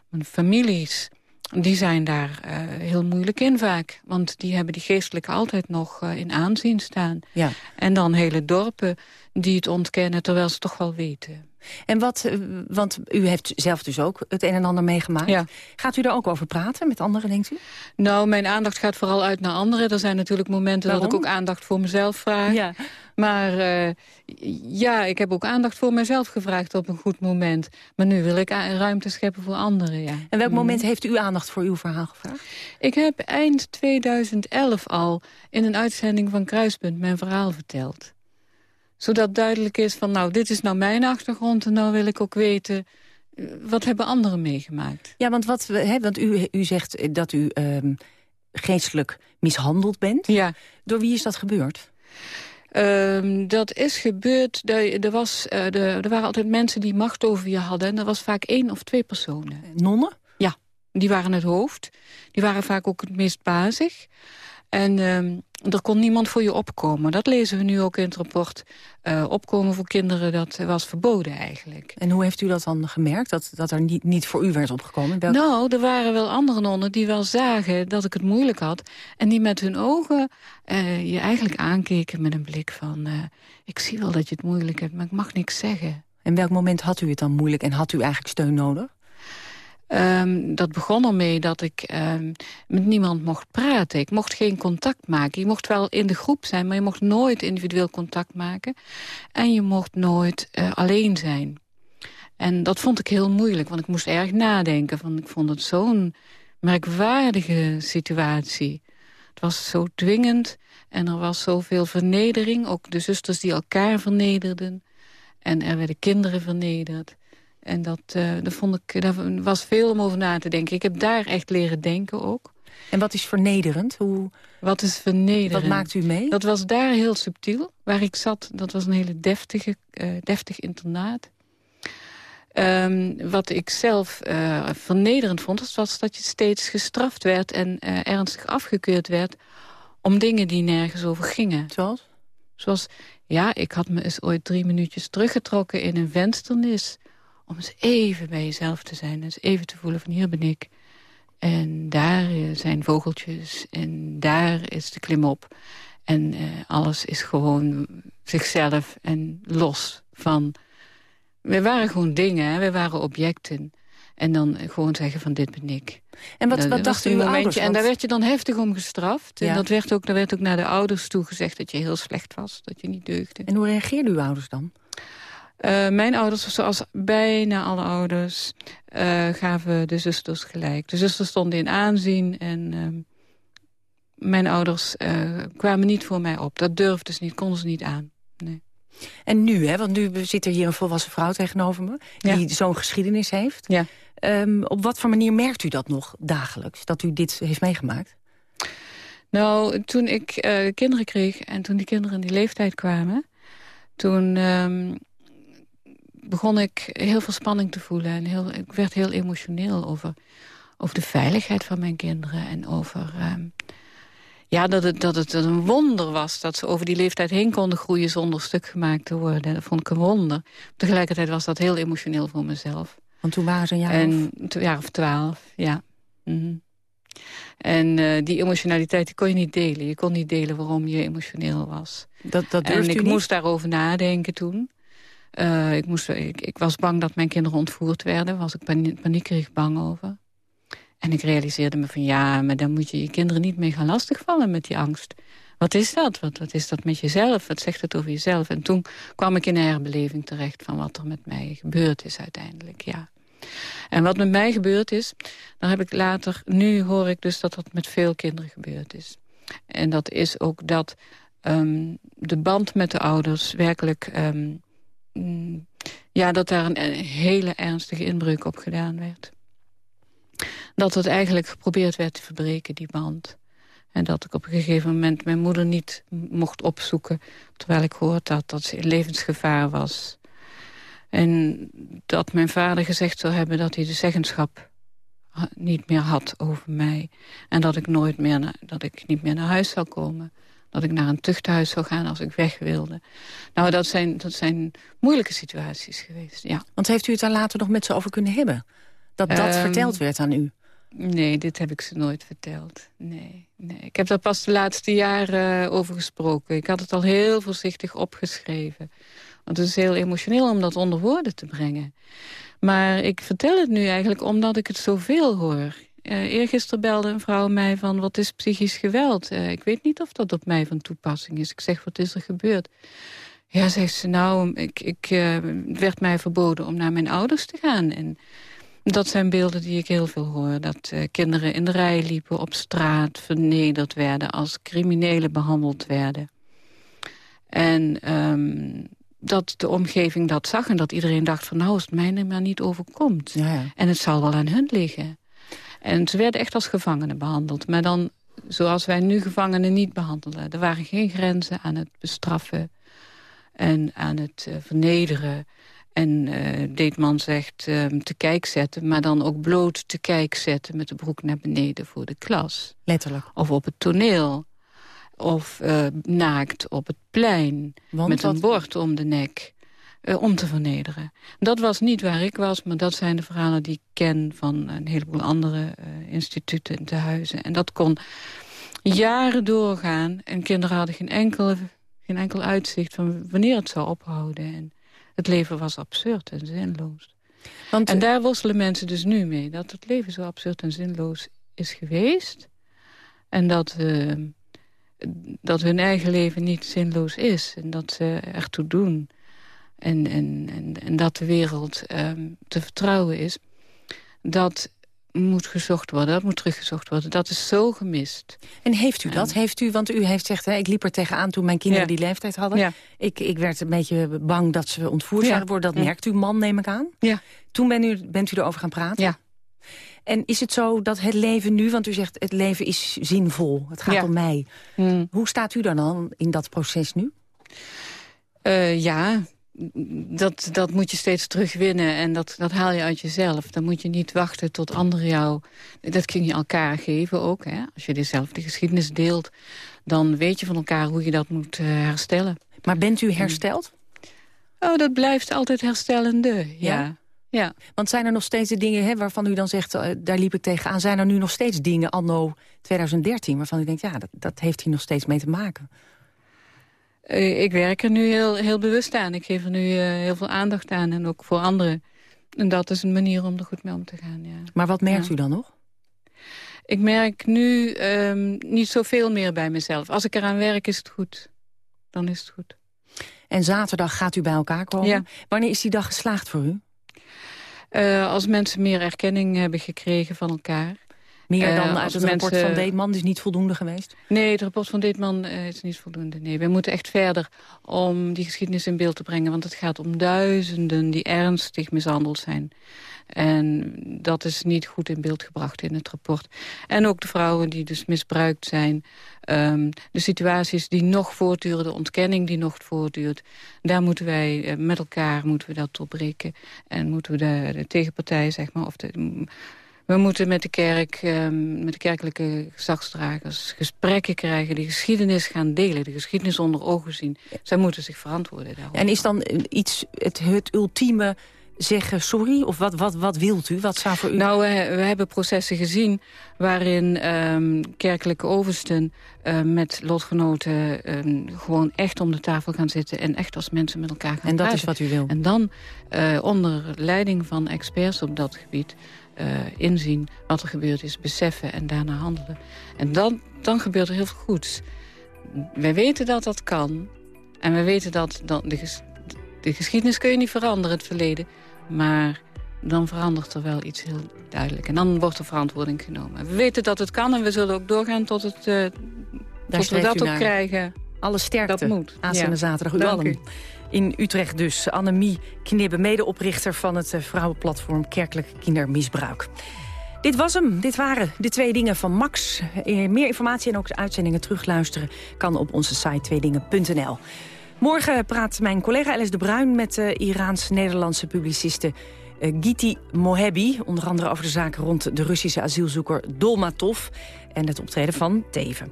Maar families, die zijn daar uh, heel moeilijk in vaak. Want die hebben die geestelijke altijd nog uh, in aanzien staan. Ja. En dan hele dorpen die het ontkennen, terwijl ze toch wel weten. En wat, want u heeft zelf dus ook het een en ander meegemaakt. Ja. Gaat u daar ook over praten met anderen, denkt u? Nou, mijn aandacht gaat vooral uit naar anderen. Er zijn natuurlijk momenten Waarom? dat ik ook aandacht voor mezelf vraag. Ja. Maar uh, ja, ik heb ook aandacht voor mezelf gevraagd op een goed moment. Maar nu wil ik ruimte scheppen voor anderen, ja. En welk moment heeft u aandacht voor uw verhaal gevraagd? Ik heb eind 2011 al in een uitzending van Kruispunt mijn verhaal verteld zodat duidelijk is van, nou, dit is nou mijn achtergrond... en nou wil ik ook weten, wat hebben anderen meegemaakt? Ja, want, wat, hè, want u, u zegt dat u um, geestelijk mishandeld bent. Ja. Door wie is dat gebeurd? Um, dat is gebeurd, er, er, was, uh, de, er waren altijd mensen die macht over je hadden... en dat was vaak één of twee personen. Nonnen? Ja, die waren het hoofd. Die waren vaak ook het meest bazig. En um, er kon niemand voor je opkomen. Dat lezen we nu ook in het rapport. Uh, opkomen voor kinderen, dat was verboden eigenlijk. En hoe heeft u dat dan gemerkt, dat, dat er niet, niet voor u werd opgekomen? Nou, er waren wel andere nonnen die wel zagen dat ik het moeilijk had. En die met hun ogen uh, je eigenlijk aankeken met een blik van... Uh, ik zie wel dat je het moeilijk hebt, maar ik mag niks zeggen. En welk moment had u het dan moeilijk en had u eigenlijk steun nodig? Um, dat begon ermee dat ik um, met niemand mocht praten. Ik mocht geen contact maken. Je mocht wel in de groep zijn, maar je mocht nooit individueel contact maken. En je mocht nooit uh, alleen zijn. En dat vond ik heel moeilijk, want ik moest erg nadenken. Ik vond het zo'n merkwaardige situatie. Het was zo dwingend en er was zoveel vernedering. Ook de zusters die elkaar vernederden. En er werden kinderen vernederd. En dat, uh, dat vond ik, daar was veel om over na te denken. Ik heb daar echt leren denken ook. En wat is vernederend? Hoe... Wat is vernederend? Wat maakt u mee? Dat was daar heel subtiel. Waar ik zat, dat was een hele deftige, uh, deftig internaat. Um, wat ik zelf uh, vernederend vond, was dat je steeds gestraft werd... en uh, ernstig afgekeurd werd om dingen die nergens over gingen. Zoals? Zoals, ja, ik had me eens ooit drie minuutjes teruggetrokken in een vensternis om eens even bij jezelf te zijn. Eens even te voelen van hier ben ik. En daar zijn vogeltjes. En daar is de klimop. En uh, alles is gewoon zichzelf en los van... We waren gewoon dingen, hè? we waren objecten. En dan gewoon zeggen van dit ben ik. En wat, wat dacht u momentje, ouders? En daar werd je dan heftig om gestraft. Ja. En dat werd ook, daar werd ook naar de ouders toe gezegd dat je heel slecht was. Dat je niet deugde. En hoe reageerden uw ouders dan? Uh, mijn ouders, zoals bijna alle ouders, uh, gaven de zusters gelijk. De zusters stonden in aanzien en uh, mijn ouders uh, kwamen niet voor mij op. Dat durfden ze niet, konden ze niet aan. Nee. En nu, hè, want nu zit er hier een volwassen vrouw tegenover me... die ja. zo'n geschiedenis heeft. Ja. Um, op wat voor manier merkt u dat nog dagelijks, dat u dit heeft meegemaakt? Nou, toen ik kinderen kreeg en toen die kinderen in die leeftijd kwamen... toen... Um, begon ik heel veel spanning te voelen. En heel, ik werd heel emotioneel over, over de veiligheid van mijn kinderen. En over um, ja, dat, het, dat het een wonder was dat ze over die leeftijd heen konden groeien... zonder stuk gemaakt te worden. Dat vond ik een wonder. Tegelijkertijd was dat heel emotioneel voor mezelf. Want toen waren ze een jaar en, of? Een jaar of twaalf, ja. Mm -hmm. En uh, die emotionaliteit die kon je niet delen. Je kon niet delen waarom je emotioneel was. Dat, dat en ik niet? moest daarover nadenken toen. Uh, ik, moest, ik, ik, was bang dat mijn kinderen ontvoerd werden. was ik pan paniekerig bang over. En ik realiseerde me van ja, maar dan moet je je kinderen niet mee gaan lastigvallen met die angst. Wat is dat? Wat, wat is dat met jezelf? Wat zegt het over jezelf? En toen kwam ik in een herbeleving terecht van wat er met mij gebeurd is uiteindelijk, ja. En wat met mij gebeurd is, dan heb ik later... Nu hoor ik dus dat dat met veel kinderen gebeurd is. En dat is ook dat um, de band met de ouders werkelijk... Um, ja, dat daar een hele ernstige inbreuk op gedaan werd. Dat het eigenlijk geprobeerd werd te verbreken, die band. En dat ik op een gegeven moment mijn moeder niet mocht opzoeken... terwijl ik hoorde dat, dat ze in levensgevaar was. En dat mijn vader gezegd zou hebben dat hij de zeggenschap niet meer had over mij. En dat ik nooit meer dat ik niet meer naar huis zou komen. Dat ik naar een tuchthuis zou gaan als ik weg wilde. Nou, dat zijn, dat zijn moeilijke situaties geweest, ja. Want heeft u het daar later nog met ze over kunnen hebben? Dat dat um, verteld werd aan u? Nee, dit heb ik ze nooit verteld. Nee, nee. Ik heb daar pas de laatste jaren over gesproken. Ik had het al heel voorzichtig opgeschreven. Want het is heel emotioneel om dat onder woorden te brengen. Maar ik vertel het nu eigenlijk omdat ik het zoveel hoor. Uh, eergisteren belde een vrouw mij van, wat is psychisch geweld? Uh, ik weet niet of dat op mij van toepassing is. Ik zeg, wat is er gebeurd? Ja, zegt ze, nou, ik, ik uh, werd mij verboden om naar mijn ouders te gaan. En dat zijn beelden die ik heel veel hoor. Dat kinderen in de rij liepen, op straat vernederd werden... als criminelen behandeld werden. En um, dat de omgeving dat zag en dat iedereen dacht van... nou, als het mij maar niet overkomt. Ja, ja. En het zal wel aan hun liggen. En ze werden echt als gevangenen behandeld. Maar dan zoals wij nu gevangenen niet behandelen. Er waren geen grenzen aan het bestraffen en aan het uh, vernederen. En uh, Deetman zegt uh, te kijk zetten, maar dan ook bloot te kijk zetten... met de broek naar beneden voor de klas. Letterlijk. Of op het toneel. Of uh, naakt op het plein. Want met een bord om de nek. Uh, om te vernederen. Dat was niet waar ik was, maar dat zijn de verhalen die ik ken... van een heleboel andere uh, instituten en tehuizen. En dat kon jaren doorgaan. En kinderen hadden geen enkel, geen enkel uitzicht van wanneer het zou ophouden. En het leven was absurd en zinloos. Want, en daar worstelen mensen dus nu mee. Dat het leven zo absurd en zinloos is geweest. En dat... Uh, dat hun eigen leven niet zinloos is. En dat ze ertoe doen. En, en, en, en dat de wereld um, te vertrouwen is. Dat moet gezocht worden, dat moet teruggezocht worden. Dat is zo gemist. En heeft u dat? heeft u, want u heeft gezegd, hè, ik liep er tegenaan toen mijn kinderen ja. die leeftijd hadden. Ja. Ik, ik werd een beetje bang dat ze ontvoerd zouden worden. Dat merkt u man, neem ik aan. Ja. Toen ben u, bent u erover gaan praten? Ja. En is het zo dat het leven nu, want u zegt het leven is zinvol, het gaat om mij. Hmm. Hoe staat u dan dan in dat proces nu? Uh, ja, dat, dat moet je steeds terugwinnen en dat, dat haal je uit jezelf. Dan moet je niet wachten tot anderen jou... Dat kun je elkaar geven ook. Hè? Als je dezelfde geschiedenis deelt, dan weet je van elkaar hoe je dat moet uh, herstellen. Maar bent u hersteld? Oh, dat blijft altijd herstellende, ja. ja. Ja. Want zijn er nog steeds de dingen hè, waarvan u dan zegt, uh, daar liep ik tegenaan. Zijn er nu nog steeds dingen anno 2013 waarvan u denkt, ja, dat, dat heeft hier nog steeds mee te maken? Uh, ik werk er nu heel, heel bewust aan. Ik geef er nu uh, heel veel aandacht aan en ook voor anderen. En dat is een manier om er goed mee om te gaan, ja. Maar wat merkt ja. u dan nog? Ik merk nu um, niet zoveel meer bij mezelf. Als ik eraan werk is het goed. Dan is het goed. En zaterdag gaat u bij elkaar komen. Ja. Wanneer is die dag geslaagd voor u? Uh, als mensen meer erkenning hebben gekregen van elkaar. Meer dan uh, uit het mensen... rapport van Deetman is niet voldoende geweest? Nee, het rapport van Deetman uh, is niet voldoende. Nee, we moeten echt verder om die geschiedenis in beeld te brengen. Want het gaat om duizenden die ernstig mishandeld zijn. En dat is niet goed in beeld gebracht in het rapport. En ook de vrouwen die dus misbruikt zijn. Um, de situaties die nog voortduren, de ontkenning die nog voortduurt. Daar moeten wij uh, met elkaar moeten we dat doorbreken. En moeten we de, de tegenpartij, zeg maar, of de we moeten met de kerk, um, met de kerkelijke gezagsdragers gesprekken krijgen, die geschiedenis gaan delen, de geschiedenis onder ogen zien. Zij moeten zich verantwoorden daarop. En is dan iets, het, het ultieme zeggen sorry? Of wat, wat, wat wilt u? Wat zou voor u... Nou, we, we hebben processen gezien waarin ehm, kerkelijke oversten uh, met lotgenoten uh, gewoon echt om de tafel gaan zitten... en echt als mensen met elkaar gaan En dat praten. is wat u wil? En dan uh, onder leiding van experts op dat gebied... inzien wat er gebeurd is, beseffen en daarna handelen. En dan, dan gebeurt er heel veel goeds. Wij weten dat dat kan. En we weten dat, dat de, ges de geschiedenis kun je niet veranderen, het verleden. Maar dan verandert er wel iets heel duidelijk. En dan wordt er verantwoording genomen. We weten dat het kan en we zullen ook doorgaan tot, het, uh, tot we dat ook krijgen. Alle sterkte dat moet. aanstaande ja. zaterdag. U allen. In Utrecht dus. Annemie Knibbe, medeoprichter van het uh, vrouwenplatform Kerkelijk Kindermisbruik. Dit was hem. Dit waren de twee dingen van Max. Uh, meer informatie en ook de uitzendingen terugluisteren... kan op onze site tweedingen.nl. Morgen praat mijn collega Alice de Bruin met de Iraans-Nederlandse publiciste uh, Giti Mohebi. Onder andere over de zaak rond de Russische asielzoeker Dolmatov en het optreden van Teven.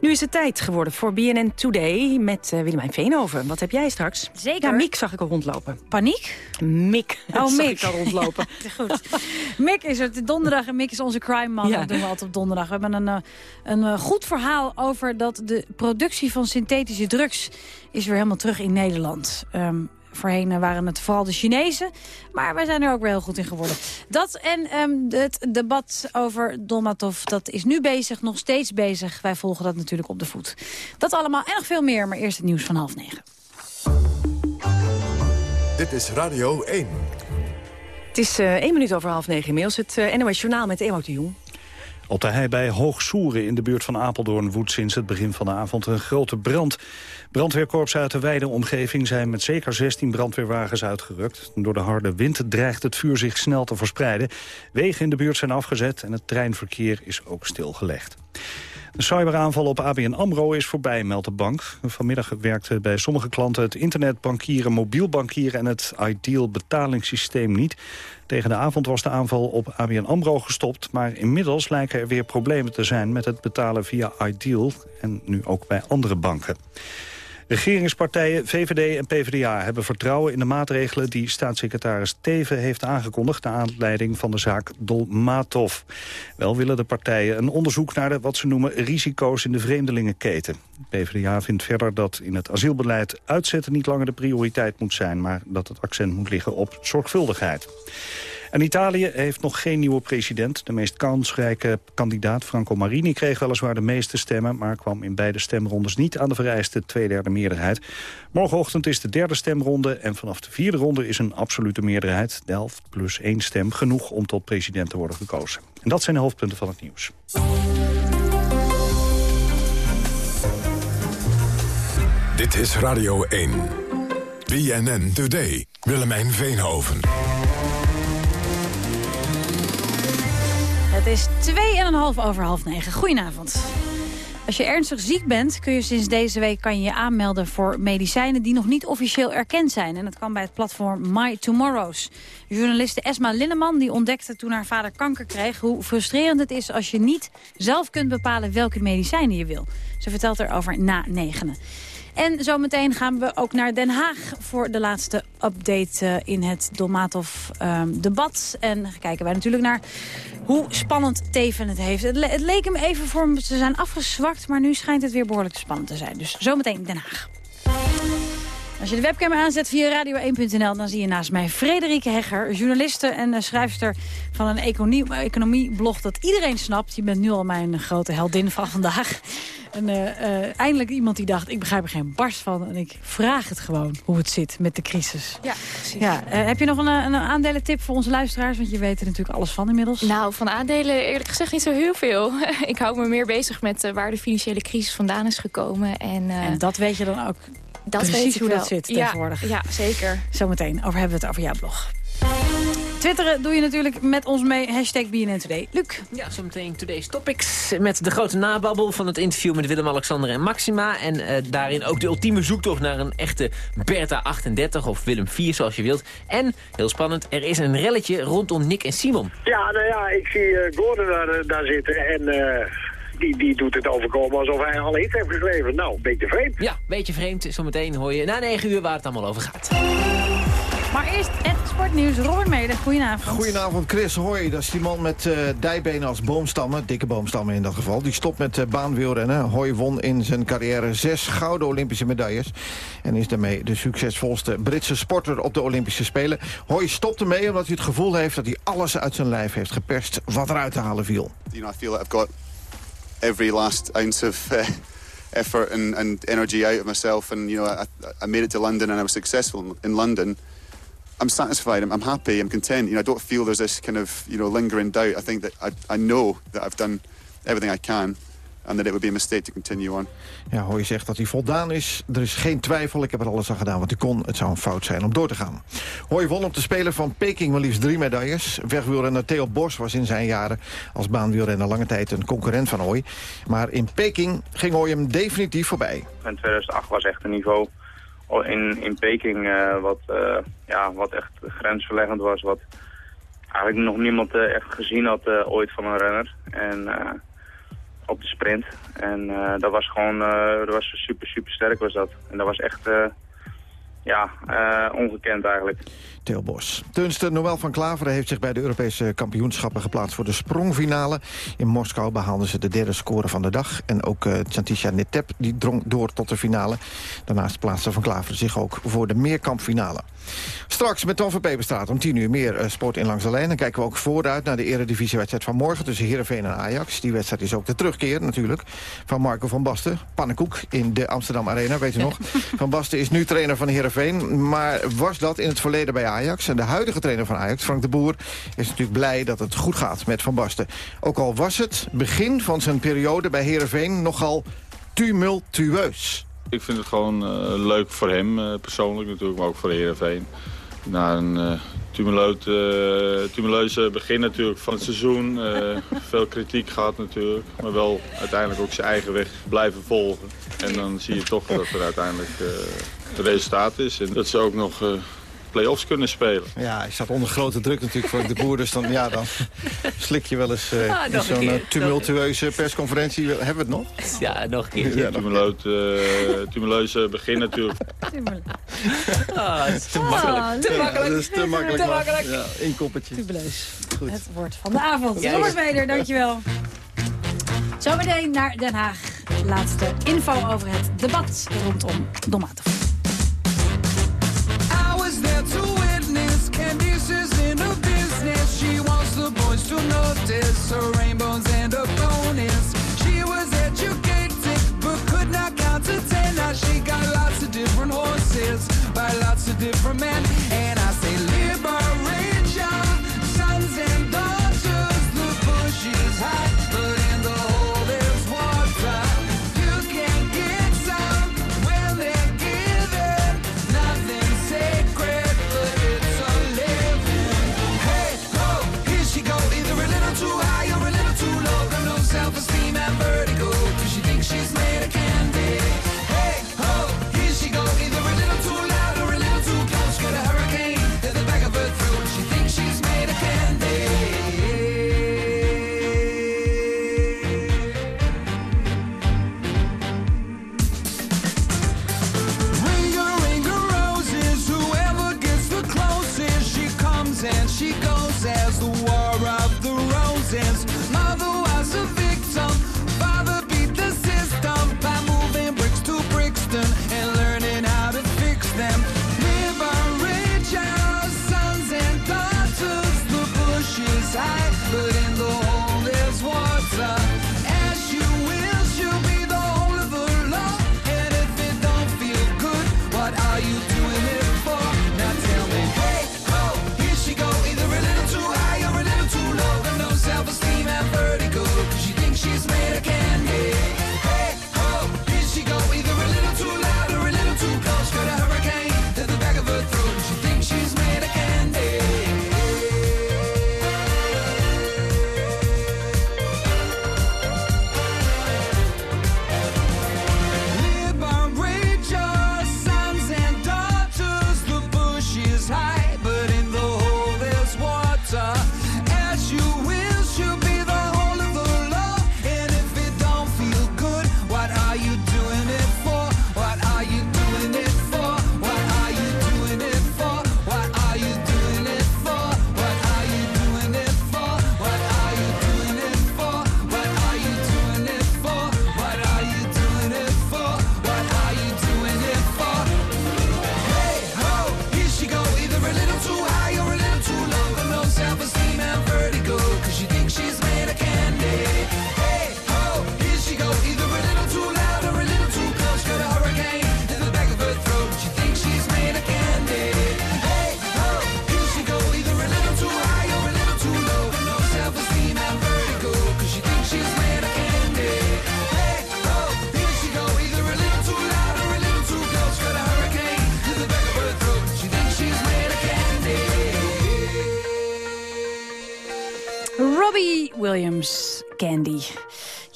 Nu is het tijd geworden voor BNN Today met uh, Willemijn Veenhoven. Wat heb jij straks? Zeker. Ja, Miek zag ik al rondlopen. Paniek? Mick. Oh, zag Mick. ik al rondlopen. Goed. Mick is het donderdag en Mick is onze crime man. Ja. Dat doen we altijd op donderdag. We hebben een, uh, een goed verhaal over dat de productie van synthetische drugs... is weer helemaal terug in Nederland. Um, Voorheen waren het vooral de Chinezen. Maar wij zijn er ook weer heel goed in geworden. Dat en um, het debat over Dolmatov, dat is nu bezig, nog steeds bezig. Wij volgen dat natuurlijk op de voet. Dat allemaal en nog veel meer, maar eerst het nieuws van half negen. Dit is Radio 1. Het is uh, één minuut over half negen inmiddels. Het uh, NOS Journaal met Ewout de Jong. Op de hei bij Hoogsoeren in de buurt van Apeldoorn woedt sinds het begin van de avond een grote brand. Brandweerkorps uit de wijde omgeving zijn met zeker 16 brandweerwagens uitgerukt. Door de harde wind dreigt het vuur zich snel te verspreiden. Wegen in de buurt zijn afgezet en het treinverkeer is ook stilgelegd. De cyberaanval op ABN AMRO is voorbij, meldt de bank. Vanmiddag werkte bij sommige klanten het internetbankieren, mobiel bankieren... en het Ideal betalingssysteem niet. Tegen de avond was de aanval op ABN AMRO gestopt... maar inmiddels lijken er weer problemen te zijn met het betalen via Ideal... en nu ook bij andere banken. Regeringspartijen VVD en PvdA hebben vertrouwen in de maatregelen... die staatssecretaris Teven heeft aangekondigd... naar aanleiding van de zaak Dolmatov. Wel willen de partijen een onderzoek naar de, wat ze noemen... risico's in de vreemdelingenketen. PvdA vindt verder dat in het asielbeleid uitzetten niet langer de prioriteit moet zijn... maar dat het accent moet liggen op zorgvuldigheid. En Italië heeft nog geen nieuwe president. De meest kansrijke kandidaat, Franco Marini, kreeg weliswaar de meeste stemmen... maar kwam in beide stemrondes niet aan de vereiste tweederde meerderheid. Morgenochtend is de derde stemronde en vanaf de vierde ronde is een absolute meerderheid. De helft plus één stem genoeg om tot president te worden gekozen. En dat zijn de hoofdpunten van het nieuws. Dit is Radio 1. BNN Today. Willemijn Veenhoven. Het is 2,5 over half negen. Goedenavond. Als je ernstig ziek bent, kun je sinds deze week kan je, je aanmelden voor medicijnen die nog niet officieel erkend zijn. En dat kan bij het platform My Tomorrows. Journaliste Esma Linneman die ontdekte toen haar vader kanker kreeg hoe frustrerend het is als je niet zelf kunt bepalen welke medicijnen je wil. Ze vertelt erover na negenen. En zometeen gaan we ook naar Den Haag voor de laatste update uh, in het Dolmatov-debat. Um, en kijken wij natuurlijk naar hoe spannend Teven het heeft. Het, le het, leek hem even voor te zijn afgezwakt, maar nu schijnt het weer behoorlijk spannend te zijn. Dus zometeen Den Haag. Als je de webcam aanzet via radio1.nl... dan zie je naast mij Frederike Hegger, journaliste en uh, schrijfster... van een economie, economieblog dat iedereen snapt. Je bent nu al mijn grote heldin van vandaag. En uh, uh, eindelijk iemand die dacht, ik begrijp er geen barst van... en ik vraag het gewoon hoe het zit met de crisis. Ja, precies. Ja, heb je nog een, een aandelentip voor onze luisteraars? Want je weet er natuurlijk alles van inmiddels. Nou, van aandelen eerlijk gezegd niet zo heel veel. ik hou me meer bezig met waar de financiële crisis vandaan is gekomen. En, en dat weet je dan ook dat precies hoe wel. dat zit ja, tegenwoordig. Ja, zeker. Zometeen over hebben we het over jouw blog. Twitteren doe je natuurlijk met ons mee. Hashtag BNN Today. Luc. Ja, zometeen Today's Topics. Met de grote nababbel van het interview met Willem-Alexander en Maxima. En uh, daarin ook de ultieme zoektocht naar een echte Bertha 38 of Willem 4 zoals je wilt. En, heel spannend, er is een relletje rondom Nick en Simon. Ja, nou ja, ik zie uh, Gordon daar, daar zitten en... Uh die, die doet het overkomen alsof hij alle iets heeft geschreven. Nou, een beetje vreemd. Ja, een beetje vreemd. Zometeen hoor je na 9 uur waar het allemaal over gaat. Maar eerst het sportnieuws. Robert Meder, goedenavond. Goedenavond, Chris Hoy. Dat is die man met uh, dijbenen als boomstammen. Dikke boomstammen in dat geval. Die stopt met uh, baanwielrennen. Hoy won in zijn carrière zes gouden Olympische medailles. En is daarmee de succesvolste Britse sporter op de Olympische Spelen. Hoy stopt ermee omdat hij het gevoel heeft... dat hij alles uit zijn lijf heeft geperst wat eruit te halen viel. You know, I feel I've got every last ounce of... Uh... effort and, and energy out of myself and you know I, I made it to London and I was successful in London I'm satisfied. I'm, I'm, happy. I'm content. You know, I don't feel there's this kind of you know lingering doubt. I think that I, I know that I've done everything I can. And that it would be a mistake to continue on. Ja, hoor je zegt dat hij voldaan is. Er is geen twijfel. Ik heb er alles aan gedaan wat ik kon. Het zou een fout zijn om door te gaan. Hoy won op de Spelen van Peking maar liefst drie medailles. Wegwielrenner Theo Bos was in zijn jaren als baanwielrenner lange tijd een concurrent van Hoy. Maar in Peking ging Hoy hem definitief voorbij. In 2008 was echt een niveau in, in Peking uh, wat, uh, ja, wat echt grensverleggend was. Wat eigenlijk nog niemand uh, echt gezien had ooit van een renner. En op de sprint. En dat was gewoon, dat was super, super sterk was dat. En dat was echt ja, uh, ongekend eigenlijk. Theo Bos. Tunster Noël van Klaveren heeft zich bij de Europese kampioenschappen geplaatst voor de sprongfinale. In Moskou behaalden ze de derde score van de dag. En ook uh, Chantisha Netep die drong door tot de finale. Daarnaast plaatste Van Klaveren zich ook voor de meerkampfinale. Straks met Tom van Peperstraat om 10 uur meer uh, sport in langs de lijn. Dan kijken we ook vooruit naar de eredivisiewedstrijd van morgen tussen Heerenveen en Ajax. Die wedstrijd is ook de terugkeer natuurlijk van Marco van Basten. Pannenkoek in de Amsterdam Arena, weet u nog. Van Basten is nu trainer van Heerenveen. Maar was dat in het verleden bij Ajax? En de huidige trainer van Ajax, Frank de Boer, is natuurlijk blij dat het goed gaat met Van Basten. Ook al was het begin van zijn periode bij Heerenveen nogal tumultueus. Ik vind het gewoon uh, leuk voor hem uh, persoonlijk natuurlijk, maar ook voor Heerenveen. Na een uh, tumuleuze begin natuurlijk van het seizoen. veel kritiek gehad natuurlijk, maar wel uiteindelijk ook zijn eigen weg blijven volgen. En dan zie je toch dat er uiteindelijk het resultaat is. En dat ze ook nog play-offs kunnen spelen. Ja, hij staat onder grote druk natuurlijk voor de boer. Dus dan, ja, dan slik je wel eens uh, ah, in zo'n uh, tumultueuze persconferentie. Hebben we het nog? Ja, nog een keer. Ja, uh, tumuleuze begin natuurlijk. ah, het is te makkelijk. Ah, te makkelijk. Dat is te makkelijk. Te makkelijk. Ja, één koppetje. Tubuleus. Goed. Het woord van de avond. Ja, Robert Meder, dankjewel. Zometeen naar Den Haag. Laatste info over het debat rondom Domato. to notice her rainbows and her bonus. She was educated but could not count to ten. Now she got lots of different horses by lots of different men.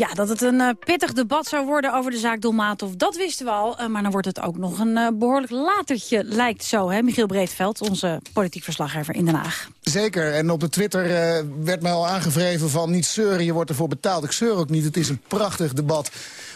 Ja, dat het een uh, pittig debat zou worden over de zaak Dolmatov, dat wisten we al. Uh, maar dan wordt het ook nog een uh, behoorlijk latertje, lijkt zo. Hè? Michiel Breedveld, onze politiek verslaggever in Den Haag. Zeker, en op de Twitter werd mij al aangevreven van niet zeuren, je wordt ervoor betaald. Ik zeur ook niet, het is een prachtig debat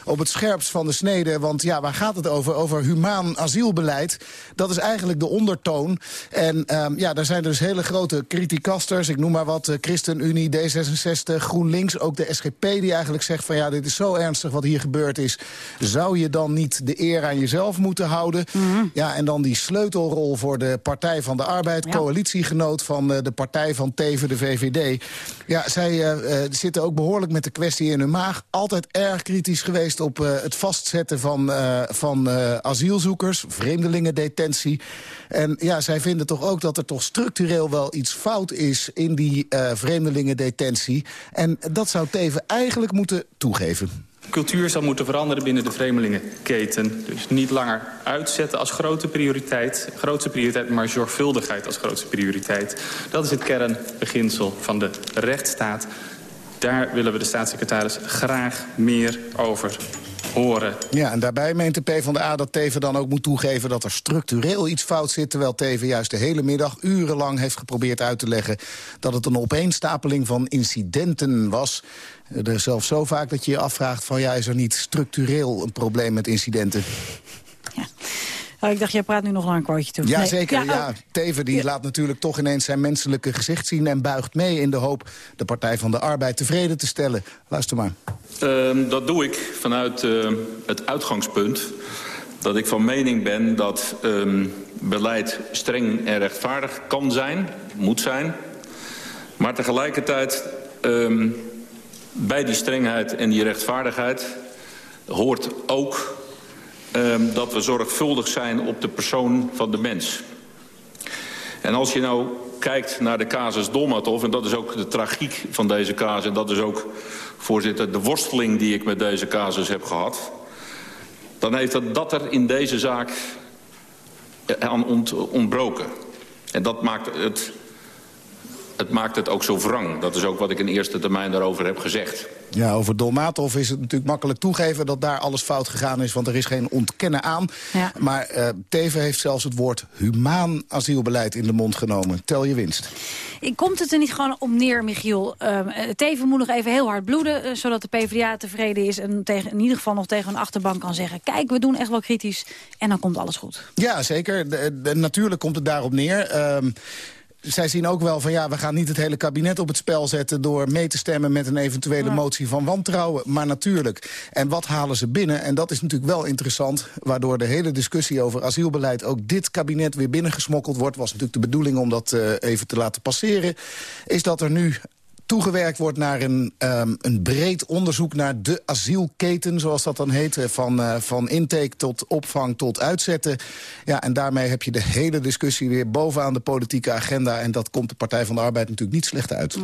op het scherpst van de snede. Want ja, waar gaat het over? Over humaan asielbeleid. Dat is eigenlijk de ondertoon. En um, ja, daar zijn dus hele grote criticasters. Ik noem maar wat, uh, ChristenUnie, D66, GroenLinks. Ook de SGP die eigenlijk zegt van ja, dit is zo ernstig wat hier gebeurd is. Zou je dan niet de eer aan jezelf moeten houden? Mm -hmm. Ja, en dan die sleutelrol voor de Partij van de Arbeid. Ja. Coalitiegenoot van uh, de Partij van Teven, de VVD. Ja, zij uh, zitten ook behoorlijk met de kwestie in hun maag. Altijd erg kritisch geweest op uh, het vastzetten van, uh, van uh, asielzoekers, vreemdelingendetentie. En ja, zij vinden toch ook dat er toch structureel wel iets fout is in die vreemdelingendetentie. En dat zou Teven eigenlijk moeten toegeven. Cultuur zal moeten veranderen binnen de vreemdelingenketen. Dus niet langer uitzetten als grote prioriteit, grootste prioriteit, maar zorgvuldigheid als grootste prioriteit. Dat is het kernbeginsel van de rechtsstaat. Daar willen we de staatssecretaris graag meer over horen. Ja, en daarbij meent de PvdA dat Teven dan ook moet toegeven... dat er structureel iets fout zit... terwijl Teven juist de hele middag urenlang heeft geprobeerd uit te leggen... dat het een opeenstapeling van incidenten was. Er is zelfs zo vaak dat je je afvraagt van... ja, is er niet structureel een probleem met incidenten? Ja. Oh, ik dacht, jij praat nu nog lang een kwartje toe. Ja, nee. zeker. Ja, ja. Teven die ja. laat natuurlijk toch ineens zijn menselijke gezicht zien... en buigt mee in de hoop de Partij van de Arbeid tevreden te stellen. Luister maar. Uh, dat doe ik vanuit uh, het uitgangspunt dat ik van mening ben dat uh, beleid streng en rechtvaardig kan zijn, moet zijn. Maar tegelijkertijd bij die strengheid en die rechtvaardigheid hoort ook um, dat we zorgvuldig zijn op de persoon van de mens. En als je nou kijkt naar de casus Dolmatov... en dat is ook de tragiek van deze casus... en dat is ook, voorzitter, de worsteling die ik met deze casus heb gehad... dan heeft dat, er in deze zaak aan ont, ontbroken. En dat maakt het, het maakt het ook zo wrang. Dat is ook wat ik in eerste termijn daarover heb gezegd. Ja, over Dolmatov is het natuurlijk makkelijk toegeven dat daar alles fout gegaan is, want er is geen ontkennen aan. Ja. Maar uh, Teven heeft zelfs het woord humaan asielbeleid in de mond genomen. Tel je winst. Komt het er niet gewoon op neer, Michiel? Uh, Teven moet nog even heel hard bloeden, uh, zodat de PvdA tevreden is... en tegen, in ieder geval nog tegen een achterbank kan zeggen... kijk, we doen echt wel kritisch en dan komt alles goed. Ja, zeker. De, de, natuurlijk komt het daarop neer. Zij zien ook wel van ja, we gaan niet het hele kabinet op het spel zetten... door mee te stemmen met een eventuele ja. motie van wantrouwen. Maar natuurlijk. En wat halen ze binnen? En dat is natuurlijk wel interessant... waardoor de hele discussie over asielbeleid... ook dit kabinet weer binnengesmokkeld wordt. was natuurlijk de bedoeling om dat uh, even te laten passeren. Is dat er nu toegewerkt wordt naar een, um, een breed onderzoek naar de asielketen, zoals dat dan heet. Van, uh, van intake tot opvang tot uitzetten. Ja, en daarmee heb je de hele discussie weer bovenaan de politieke agenda. En dat komt de Partij van de Arbeid natuurlijk niet slecht uit.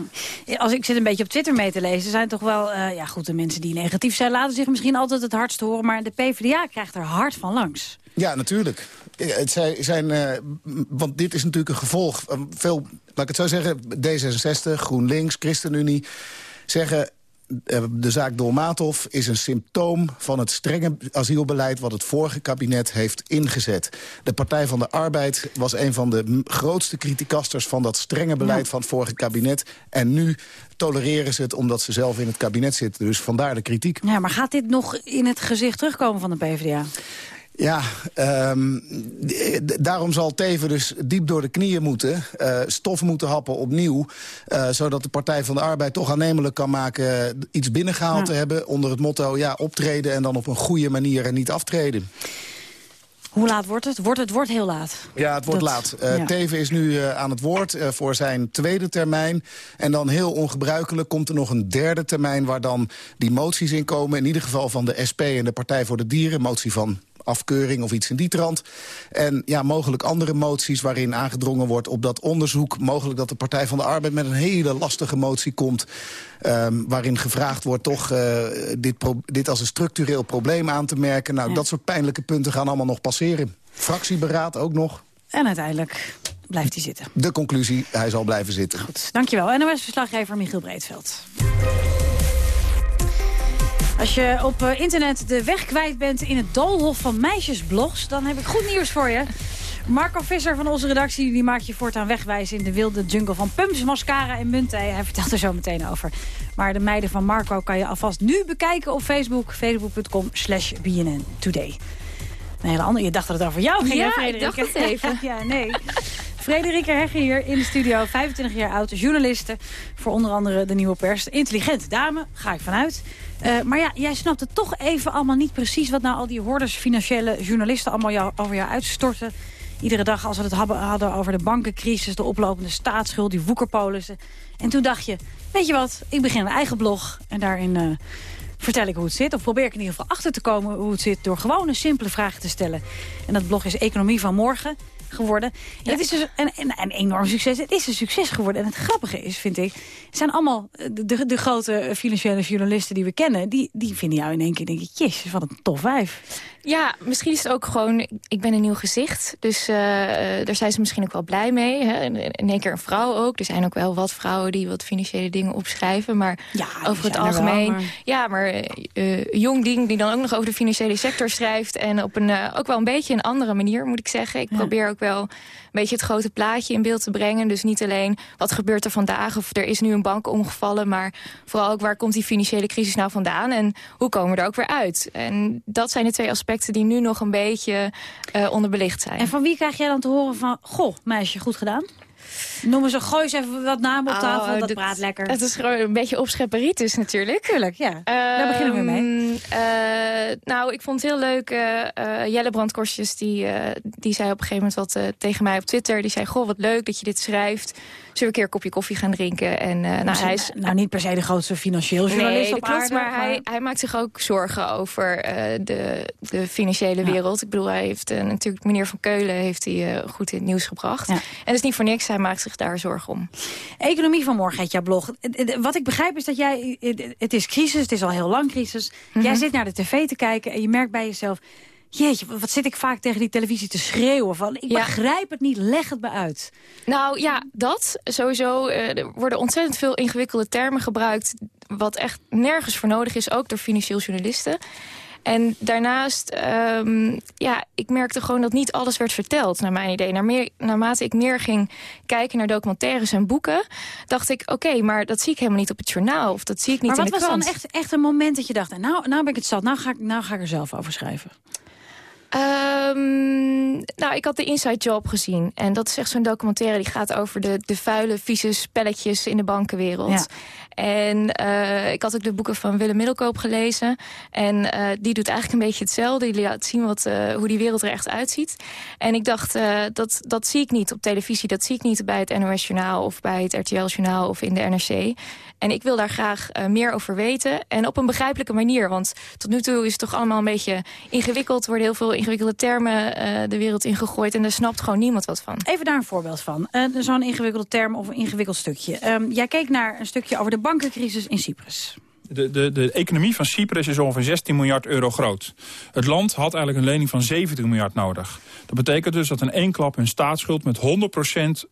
Als ik zit een beetje op Twitter mee te lezen, zijn toch wel... Uh, ja goed, de mensen die negatief zijn laten zich misschien altijd het hardst horen. Maar de PvdA krijgt er hard van langs. Ja, natuurlijk. Het zijn, uh, want dit is natuurlijk een gevolg. van veel, laat ik het zo zeggen, D66, GroenLinks, ChristenUnie... zeggen de zaak Dolmatov is een symptoom van het strenge asielbeleid... wat het vorige kabinet heeft ingezet. De Partij van de Arbeid was een van de grootste criticasters... van dat strenge beleid van het vorige kabinet. En nu tolereren ze het omdat ze zelf in het kabinet zitten. Dus vandaar de kritiek. Ja, maar gaat dit nog in het gezicht terugkomen van de PvdA? Ja, um, daarom zal Teven dus diep door de knieën moeten. Uh, stof moeten happen opnieuw. Uh, zodat de Partij van de Arbeid toch aannemelijk kan maken... iets binnengehaald ja. te hebben onder het motto... ja, optreden en dan op een goede manier en niet aftreden. Hoe laat wordt het? Wordt het wordt heel laat. Ja, het wordt Dat, laat. Uh, ja. Teven is nu uh, aan het woord uh, voor zijn tweede termijn. En dan heel ongebruikelijk komt er nog een derde termijn... waar dan die moties in komen. In ieder geval van de SP en de Partij voor de Dieren. Motie van afkeuring of iets in die trant. En ja, mogelijk andere moties waarin aangedrongen wordt op dat onderzoek. Mogelijk dat de Partij van de Arbeid met een hele lastige motie komt... Um, waarin gevraagd wordt toch uh, dit, dit als een structureel probleem aan te merken. Nou, ja. dat soort pijnlijke punten gaan allemaal nog passeren. Fractieberaad ook nog. En uiteindelijk blijft hij zitten. De conclusie, hij zal blijven zitten. Goed, dankjewel. NOS-verslaggever Michiel Breedveld. Als je op eh, internet de weg kwijt bent in het doolhof van meisjesblogs... dan heb ik goed nieuws voor je. Marco Visser van onze redactie die maakt je voortaan wegwijzen... in de wilde jungle van pumps, mascara en munten. Hij vertelt er zo meteen over. Maar de meiden van Marco kan je alvast nu bekijken op Facebook. Facebook.com slash BNN Today. Een hele andere, je dacht dat het over jou ging, Ja, hè, ik dacht het even. ja, nee. Frederike Hegge hier in de studio, 25 jaar oud, journaliste. Voor onder andere de Nieuwe Pers. Intelligente dame, ga ik vanuit. Eh, maar ja, jij snapt het toch even allemaal niet precies... wat nou al die hordes financiële journalisten allemaal jou, over jou uitstorten. Iedere dag als we het hadden- over de bankencrisis... de oplopende staatsschuld, die woekerpolissen. En toen dacht je, weet je wat, ik begin een eigen blog... en daarin eh, vertel ik hoe het zit. Of probeer ik in ieder geval achter te komen hoe het zit... door gewone simpele vragen te stellen. En dat blog is Economie van Morgen geworden. En het is dus een, een, een enorm succes. Het is een succes geworden. En het grappige is, vind ik... het zijn allemaal eh, de, de, de grote financiële journalisten die we kennen... die, die vinden jou in één keer, denk ik, jezus, wat een tof wijf. Ja, misschien is het ook gewoon, ik ben een nieuw gezicht. Dus eh, eh, daar zijn ze misschien ook wel blij mee. Hè? In één keer een vrouw ook. Er zijn ook wel wat vrouwen die wat financiële dingen opschrijven. Maar over het wel, algemeen... maar- Ja, maar eh, jong ding die dan ook nog over de financiële sector schrijft. En op een, ook wel een beetje een andere manier, moet ik zeggen. Ik probeer ook wel een beetje het grote plaatje in beeld te brengen. Dus niet alleen wat gebeurt er vandaag of er is nu een bank omgevallen. Maar vooral ook waar komt die financiële crisis nou vandaan. En hoe komen we er ook weer uit. En dat zijn de twee aspecten die nu nog een beetje eh, onderbelicht zijn. En van wie krijg jij dan te horen van... goh, meisje, goed gedaan? Noem eens, gooi eens even wat namen op tafel, Oh, dat praat lekker. Het is gewoon een beetje opschepperitis natuurlijk. Tuurlijk, ja. Daar beginnen we mee. Eh, nou, ik vond het heel leuk. eh, Jelle Brandkorstjes, die, die zei op een gegeven moment wat tegen mij op Twitter. Die zei, goh, wat leuk dat je dit schrijft. Zullen we een keer een kopje koffie gaan drinken? En nou, hij is... nou, niet per se de grootste financieel journalist Nee, op dat klopt, aarde. maar, Hij, hij maakt zich ook zorgen over de, de financiële wereld. Ik bedoel, hij heeft natuurlijk meneer Van Keulen heeft hij goed in het nieuws gebracht. En dat is niet voor niks, hij maakt zich daar zorgen om. Economie van morgen heet jouw blog. Eh, eh, Wat ik begrijp is dat jij... eh, Het is crisis, het is al heel lang crisis. Mhm. Jij zit naar de tv te kijken en je merkt bij jezelf... Jeetje, wat zit ik vaak tegen die televisie te schreeuwen van... ik Ja. begrijp het niet, leg het me uit. Nou ja, dat sowieso. eh, er worden ontzettend veel ingewikkelde termen gebruikt... wat echt nergens voor nodig is, ook door financieel journalisten. En daarnaast, ehm, ja, ik merkte gewoon dat niet alles werd verteld, naar mijn idee. Naar meer, naarmate ik meer ging kijken naar documentaires en boeken... dacht ik, oké, maar dat zie ik helemaal niet op het journaal... of dat zie ik niet maar in wat de was krant. dan echt, echt een moment dat je dacht... nou, nou ben ik het zat, nou ga ik, nou ga ik er zelf over schrijven? Ehm, nou, ik had de Inside Job gezien. En dat is echt zo'n documentaire die gaat over de, de vuile, vieze spelletjes in de bankenwereld. Ja. En eh, ik had ook de boeken van Willem Middelkoop gelezen. En eh, die doet eigenlijk een beetje hetzelfde. Die laat zien wat, eh, hoe die wereld er echt uitziet. En ik dacht, dat, dat zie ik niet op televisie. Dat zie ik niet bij het NOS Journaal of bij het RTL Journaal of in de NRC. En ik wil daar graag eh, meer over weten. En op een begrijpelijke manier. Want tot nu toe is het toch allemaal een beetje ingewikkeld. Worden heel veel ingewikkelde termen eh, de wereld ingegooid. En daar snapt gewoon niemand wat van. Even daar een voorbeeld van. Eh, Zo'n ingewikkelde term of een ingewikkeld stukje. Ehm, jij keek naar een stukje over de bankencrisis in Cyprus. De, de, de economie van Cyprus is ongeveer 16 miljard euro groot. Het land had eigenlijk een lening van 17 miljard nodig. Dat betekent dus dat in één klap hun staatsschuld met 100%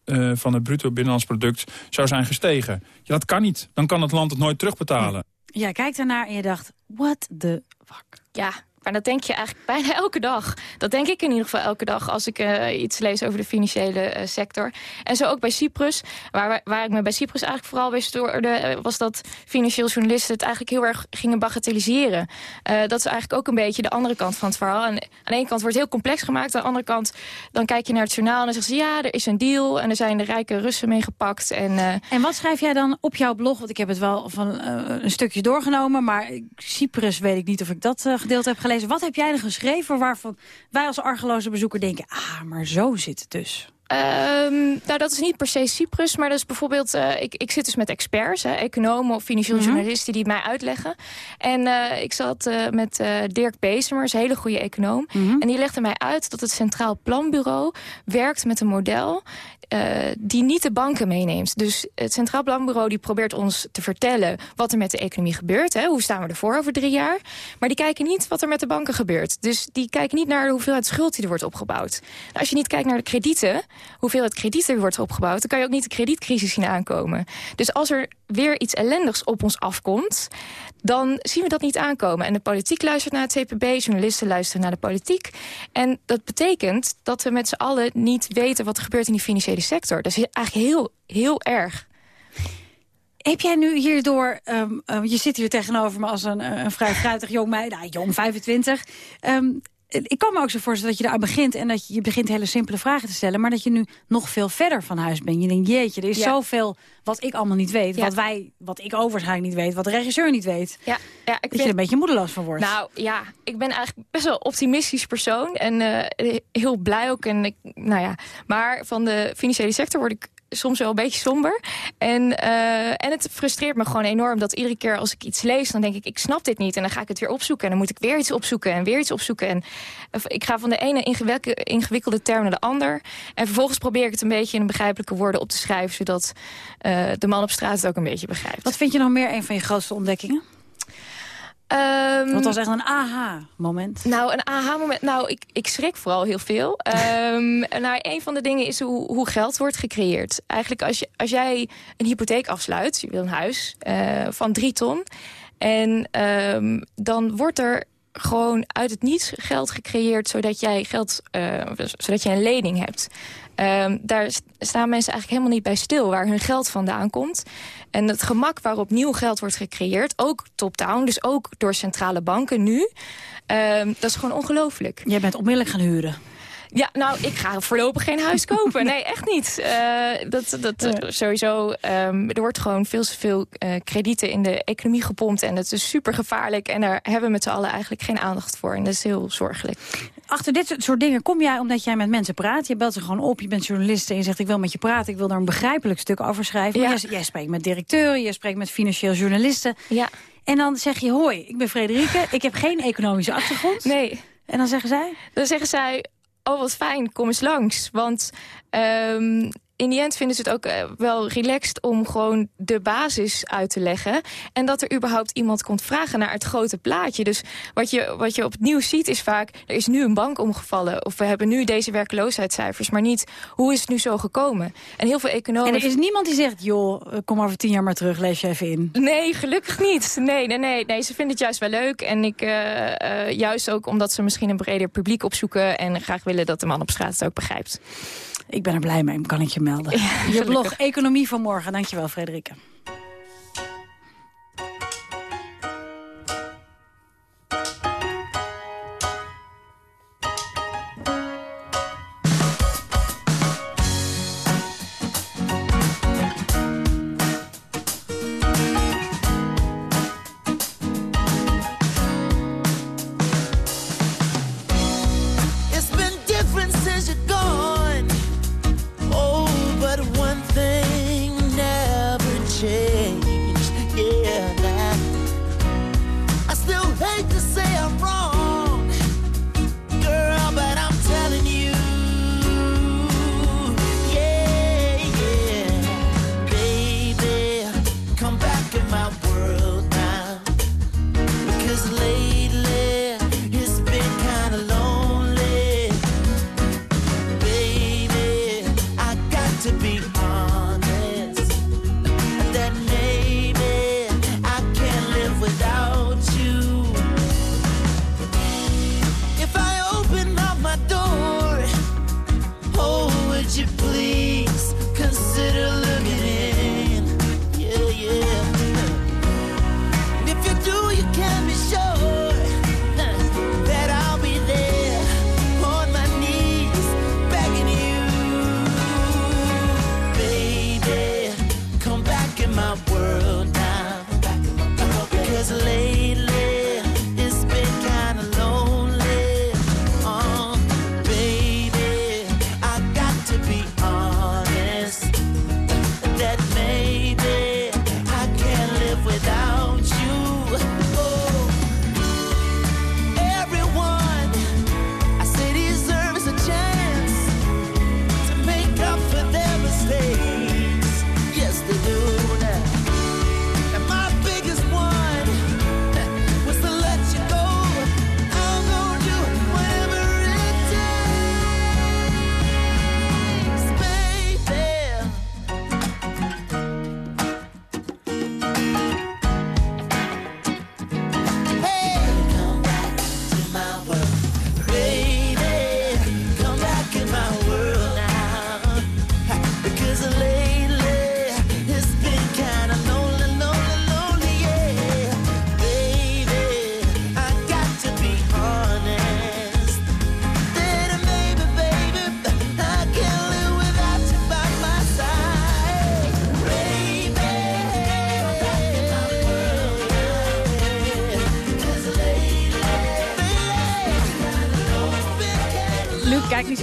eh, van het bruto binnenlands product zou zijn gestegen. Ja, dat kan niet. Dan kan het land het nooit terugbetalen. Jij kijkt ernaar en je dacht, what the fuck? Ja, maar dat denk je eigenlijk bijna elke dag. Dat denk ik in ieder geval elke dag als ik eh, iets lees over de financiële eh, sector. En zo ook bij Cyprus. Waar, waar ik me bij Cyprus eigenlijk vooral stoorde... eh, was dat financieel journalisten het eigenlijk heel erg gingen bagatelliseren. Dat is eigenlijk ook een beetje de andere kant van het verhaal. En aan de ene kant wordt het heel complex gemaakt. Aan de andere kant dan kijk je naar het journaal en dan zeggen ze... ja, er is een deal en er zijn de rijke Russen meegepakt. En, eh, En wat schrijf jij dan op jouw blog? Want ik heb het wel van een stukje doorgenomen. Maar Cyprus weet ik niet of ik dat gedeelte heb gelezen. Wat heb jij er geschreven waarvan wij als argeloze bezoeker denken... ah, maar zo zit het dus. Ehm, nou, dat is niet per se Cyprus, maar dat is bijvoorbeeld... eh, ik, ik zit dus met experts, hè, economen of financieel Mhm. journalisten... die het mij uitleggen. En eh, ik zat eh, met Dirk Bezemer, een hele goede econoom. Mhm. En die legde mij uit dat het Centraal Planbureau werkt met een model... die niet de banken meeneemt. Dus het Centraal Planbureau die probeert ons te vertellen... wat er met de economie gebeurt. Hè. Hoe staan we ervoor over drie jaar? Maar die kijken niet wat er met de banken gebeurt. Dus die kijken niet naar de hoeveelheid schuld die er wordt opgebouwd. Nou, als je niet kijkt naar de kredieten hoeveelheid krediet er wordt opgebouwd... dan kan je ook niet de kredietcrisis zien aankomen. Dus als er weer iets ellendigs op ons afkomt... dan zien we dat niet aankomen. En de politiek luistert naar het CPB, journalisten luisteren naar de politiek. En dat betekent dat we met z'n allen niet weten... wat er gebeurt in die financiële sector. Dat is eigenlijk heel, heel erg. Heb jij nu hierdoor, um, je zit hier tegenover me als een, een vrij fruitig jong meid, nou, jong 25. Um, ik kan me ook zo voorstellen dat je eraan begint... en dat je, je begint hele simpele vragen te stellen... maar dat je nu nog veel verder van huis bent. Je denkt, jeetje, er is zoveel wat ik allemaal niet weet. Wat, wij, wat ik overschijnlijk niet weet, wat de regisseur niet weet. Ja, ja, ik dat je er een beetje moedeloos van wordt. Nou ja, ik ben eigenlijk best wel een optimistisch persoon. En uh, heel blij ook. En ik, nou ja, maar van de financiële sector word ik soms wel een beetje somber. En, uh, en het frustreert me gewoon enorm dat iedere keer als ik iets lees... dan denk ik, ik snap dit niet. En dan ga ik het weer opzoeken. En dan moet ik weer iets opzoeken en weer iets opzoeken. En ik ga van de ene ingewikkelde term naar de ander. En vervolgens probeer ik het een beetje in begrijpelijke woorden op te schrijven... zodat uh, de man op straat het ook een beetje begrijpt. Wat vind je nog meer een van je grootste ontdekkingen? Um, Wat was echt een aha-moment? Nou, een aha-moment. Nou, ik, ik schrik vooral heel veel. um, nou, een van de dingen is hoe, hoe geld wordt gecreëerd. Eigenlijk als, je, als jij een hypotheek afsluit, je wil een huis uh, van drie ton... en um, dan wordt er gewoon uit het niets geld gecreëerd... zodat jij, geld, uh, zodat jij een lening hebt. Um, daar staan mensen eigenlijk helemaal niet bij stil waar hun geld vandaan komt. En het gemak waarop nieuw geld wordt gecreëerd, ook top-down, dus ook door centrale banken nu, um, dat is gewoon ongelooflijk. Jij bent onmiddellijk gaan huren. Ja, nou, ik ga voorlopig geen huis kopen. Nee, echt niet. Uh, dat, dat, Sowieso, um, er wordt gewoon veel te veel uh, kredieten in de economie gepompt. En dat is super gevaarlijk. En daar hebben we met z'n allen eigenlijk geen aandacht voor. En dat is heel zorgelijk. Achter dit soort dingen kom jij omdat jij met mensen praat. Je belt ze gewoon op, je bent journalist en je zegt... ik wil met je praten, ik wil daar een begrijpelijk stuk over schrijven. Ja. Jij, jij spreekt met directeuren, je spreekt met financieel journalisten. Ja. En dan zeg je, hoi, ik ben Frederike, ik heb geen economische achtergrond. Nee. En dan zeggen zij? Dan zeggen zij, oh wat fijn, kom eens langs. Want um, in die end vinden ze het ook uh, wel relaxed om gewoon de basis uit te leggen. En dat er überhaupt iemand komt vragen naar het grote plaatje. Dus wat je, wat je op het nieuws ziet is vaak... er is nu een bank omgevallen. Of we hebben nu deze werkloosheidscijfers. Maar niet, hoe is het nu zo gekomen? En heel veel economen... En er is niemand die zegt, joh, eh, kom over tien jaar maar terug, lees je even in. Nee, gelukkig niet. Nee, nee, nee. nee ze vinden het juist wel leuk. En ik, uh, uh, juist ook omdat ze misschien een breder publiek opzoeken... en graag willen dat de man op straat het ook begrijpt. Ik ben er blij mee, kan ik je melden. je blog Economie van Morgen. Dankjewel, Frederike.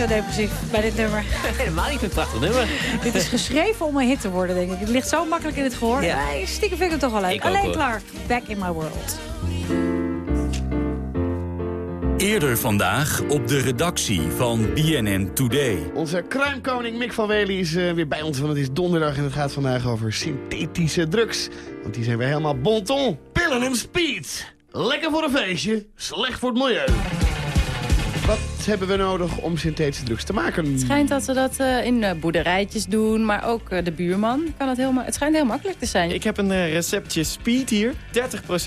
Zo depressief bij dit nummer. Helemaal niet een prachtig nummer. dit is geschreven om een hit te worden, denk ik. Het ligt zo makkelijk in het gehoor. Ja. Nee, stiekem vind ik het toch wel leuk. Alleen Clark, Back in My World. Eerder vandaag op de redactie van BNN Today. Onze kruimkoning Mick van Wely is uh, weer bij ons, want het is donderdag en het gaat vandaag over synthetische drugs. Want die zijn weer helemaal bonton. Pillen en speed. Lekker voor een feestje, slecht voor het milieu. Wat hebben we nodig om synthetische drugs te maken? Het schijnt dat ze dat uh, in uh, boerderijtjes doen, maar ook uh, de buurman kan het heel Het schijnt heel makkelijk te zijn. Ik heb een receptje speed hier.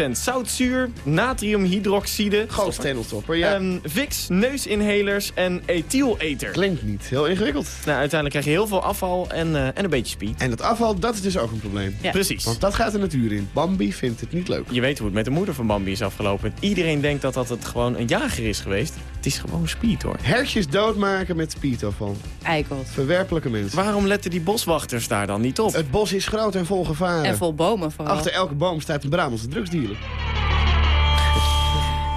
30% zoutzuur, natriumhydroxide. Gootstenelstopper, ja. Um, Vicks, neusinhalers en ethyleter. Klinkt niet heel ingewikkeld. Nou, uiteindelijk krijg je heel veel afval en, en een beetje speed. En dat afval, dat is dus ook een probleem. Ja. Precies. Want dat gaat de natuur in. Bambi vindt het niet leuk. Je weet hoe het met de moeder van Bambi is afgelopen. Iedereen denkt dat dat het gewoon een jager is geweest. Het is gewoon speed, hoor. Hersjes doodmaken met speedafval. Eikelt. Verwerpelijke mensen. Waarom letten die boswachters daar dan niet op? Het bos is groot en vol gevaren. En vol bomen vooral. Achter elke boom staat een Brabantse drugsdealer.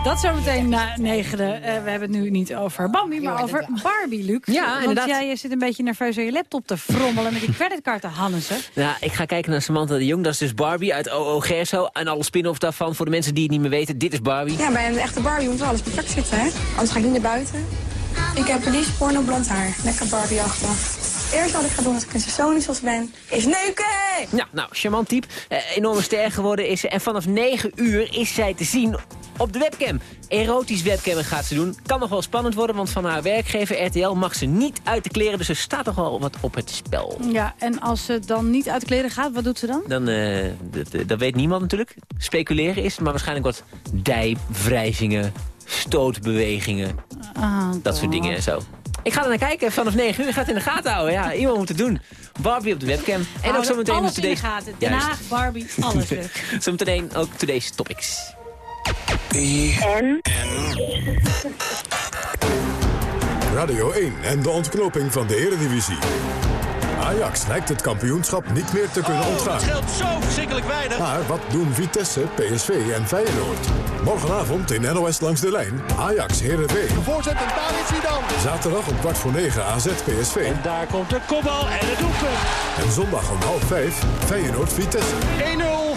Dat zometeen na negende. Uh, we hebben het nu niet over Bambi, maar over Barbie, Luc. Ja, inderdaad. Want jij zit een beetje nerveus aan je laptop te frommelen met die creditcard te Hannessen. Ja, ik ga kijken naar Samantha de Jong. Dat is dus Barbie uit OO Gerso. En alle spin-offs daarvan. Voor de mensen die het niet meer weten, dit is Barbie. Ja, bij een echte Barbie moet alles perfect zitten, hè? Anders ga ik niet naar buiten. Ik heb liefst porno blond haar. Lekker Barbie-achtig. Eerst wat ik ga doen als ik een Sonisos ben, is neuken! Ja, nou, charmant type. Eh, enorme ster geworden is ze. En vanaf 9 uur is zij te zien op de webcam. Erotisch webcammen gaat ze doen. Kan nog wel spannend worden, want van haar werkgever RTL mag ze niet uit de kleren. Dus er staat toch wel wat op het spel. Ja, en als ze dan niet uit de kleren gaat, wat doet ze dan? Dan, uh, dat weet niemand natuurlijk. Speculeren is maar waarschijnlijk wat dijwrijvingen, stootbewegingen. Ah, dat soort dingen en zo. Ik ga er naar kijken vanaf 9 uur. Ik ga het in de gaten houden. Ja, iemand moet het doen. Barbie op de webcam. En ook zometeen alles in de gaten. Den Haag, Barbie, alles leuk. zometeen ook Today's Topics. En? Radio 1 en de ontknoping van de Eredivisie. Ajax lijkt het kampioenschap niet meer te kunnen ontgaan. Het scheelt zo verschrikkelijk weinig. Maar wat doen Vitesse, PSV en Feyenoord? Morgenavond in NOS langs de lijn. Ajax Heerenveen. De voorzet en daar is hij dan. Zaterdag om kwart voor negen AZ PSV. En daar komt de kopbal en het doelpunt. En zondag om half vijf Feyenoord Vitesse. 1-0 voor de thuisploeg.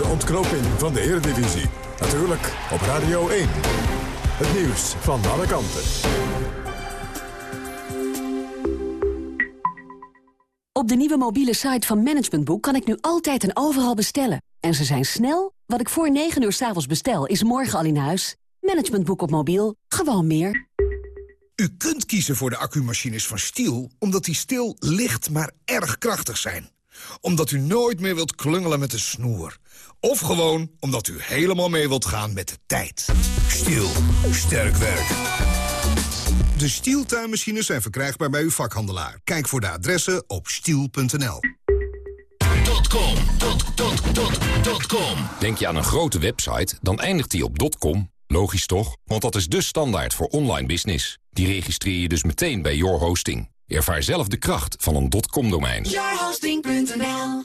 De ontknoping van de Eredivisie. Natuurlijk op Radio 1. Het nieuws van alle kanten. Op de nieuwe mobiele site van Management Boek kan ik nu altijd en overal bestellen. En ze zijn snel. Wat ik voor 9 uur s avonds bestel, is morgen al in huis. Management Boek op mobiel. Gewoon meer. U kunt kiezen voor de accumachines van Stiel... omdat die stil licht, maar erg krachtig zijn. Omdat u nooit meer wilt klungelen met de snoer. Of gewoon omdat u helemaal mee wilt gaan met de tijd. Stiel. Sterk werk. De Stiel-tuinmachines zijn verkrijgbaar bij uw vakhandelaar. Kijk voor de adressen op stiel.nl. Denk je aan een grote website, dan eindigt die op .com. Logisch toch? Want dat is de standaard voor online business. Die registreer je dus meteen bij Your Hosting. Ervaar zelf de kracht van een .com-domein. Yourhosting.nl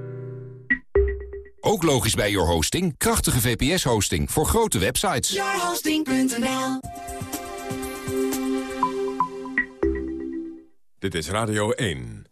Ook logisch bij Your Hosting. Krachtige VPS-hosting voor grote websites. Yourhosting.nl Dit is Radio 1.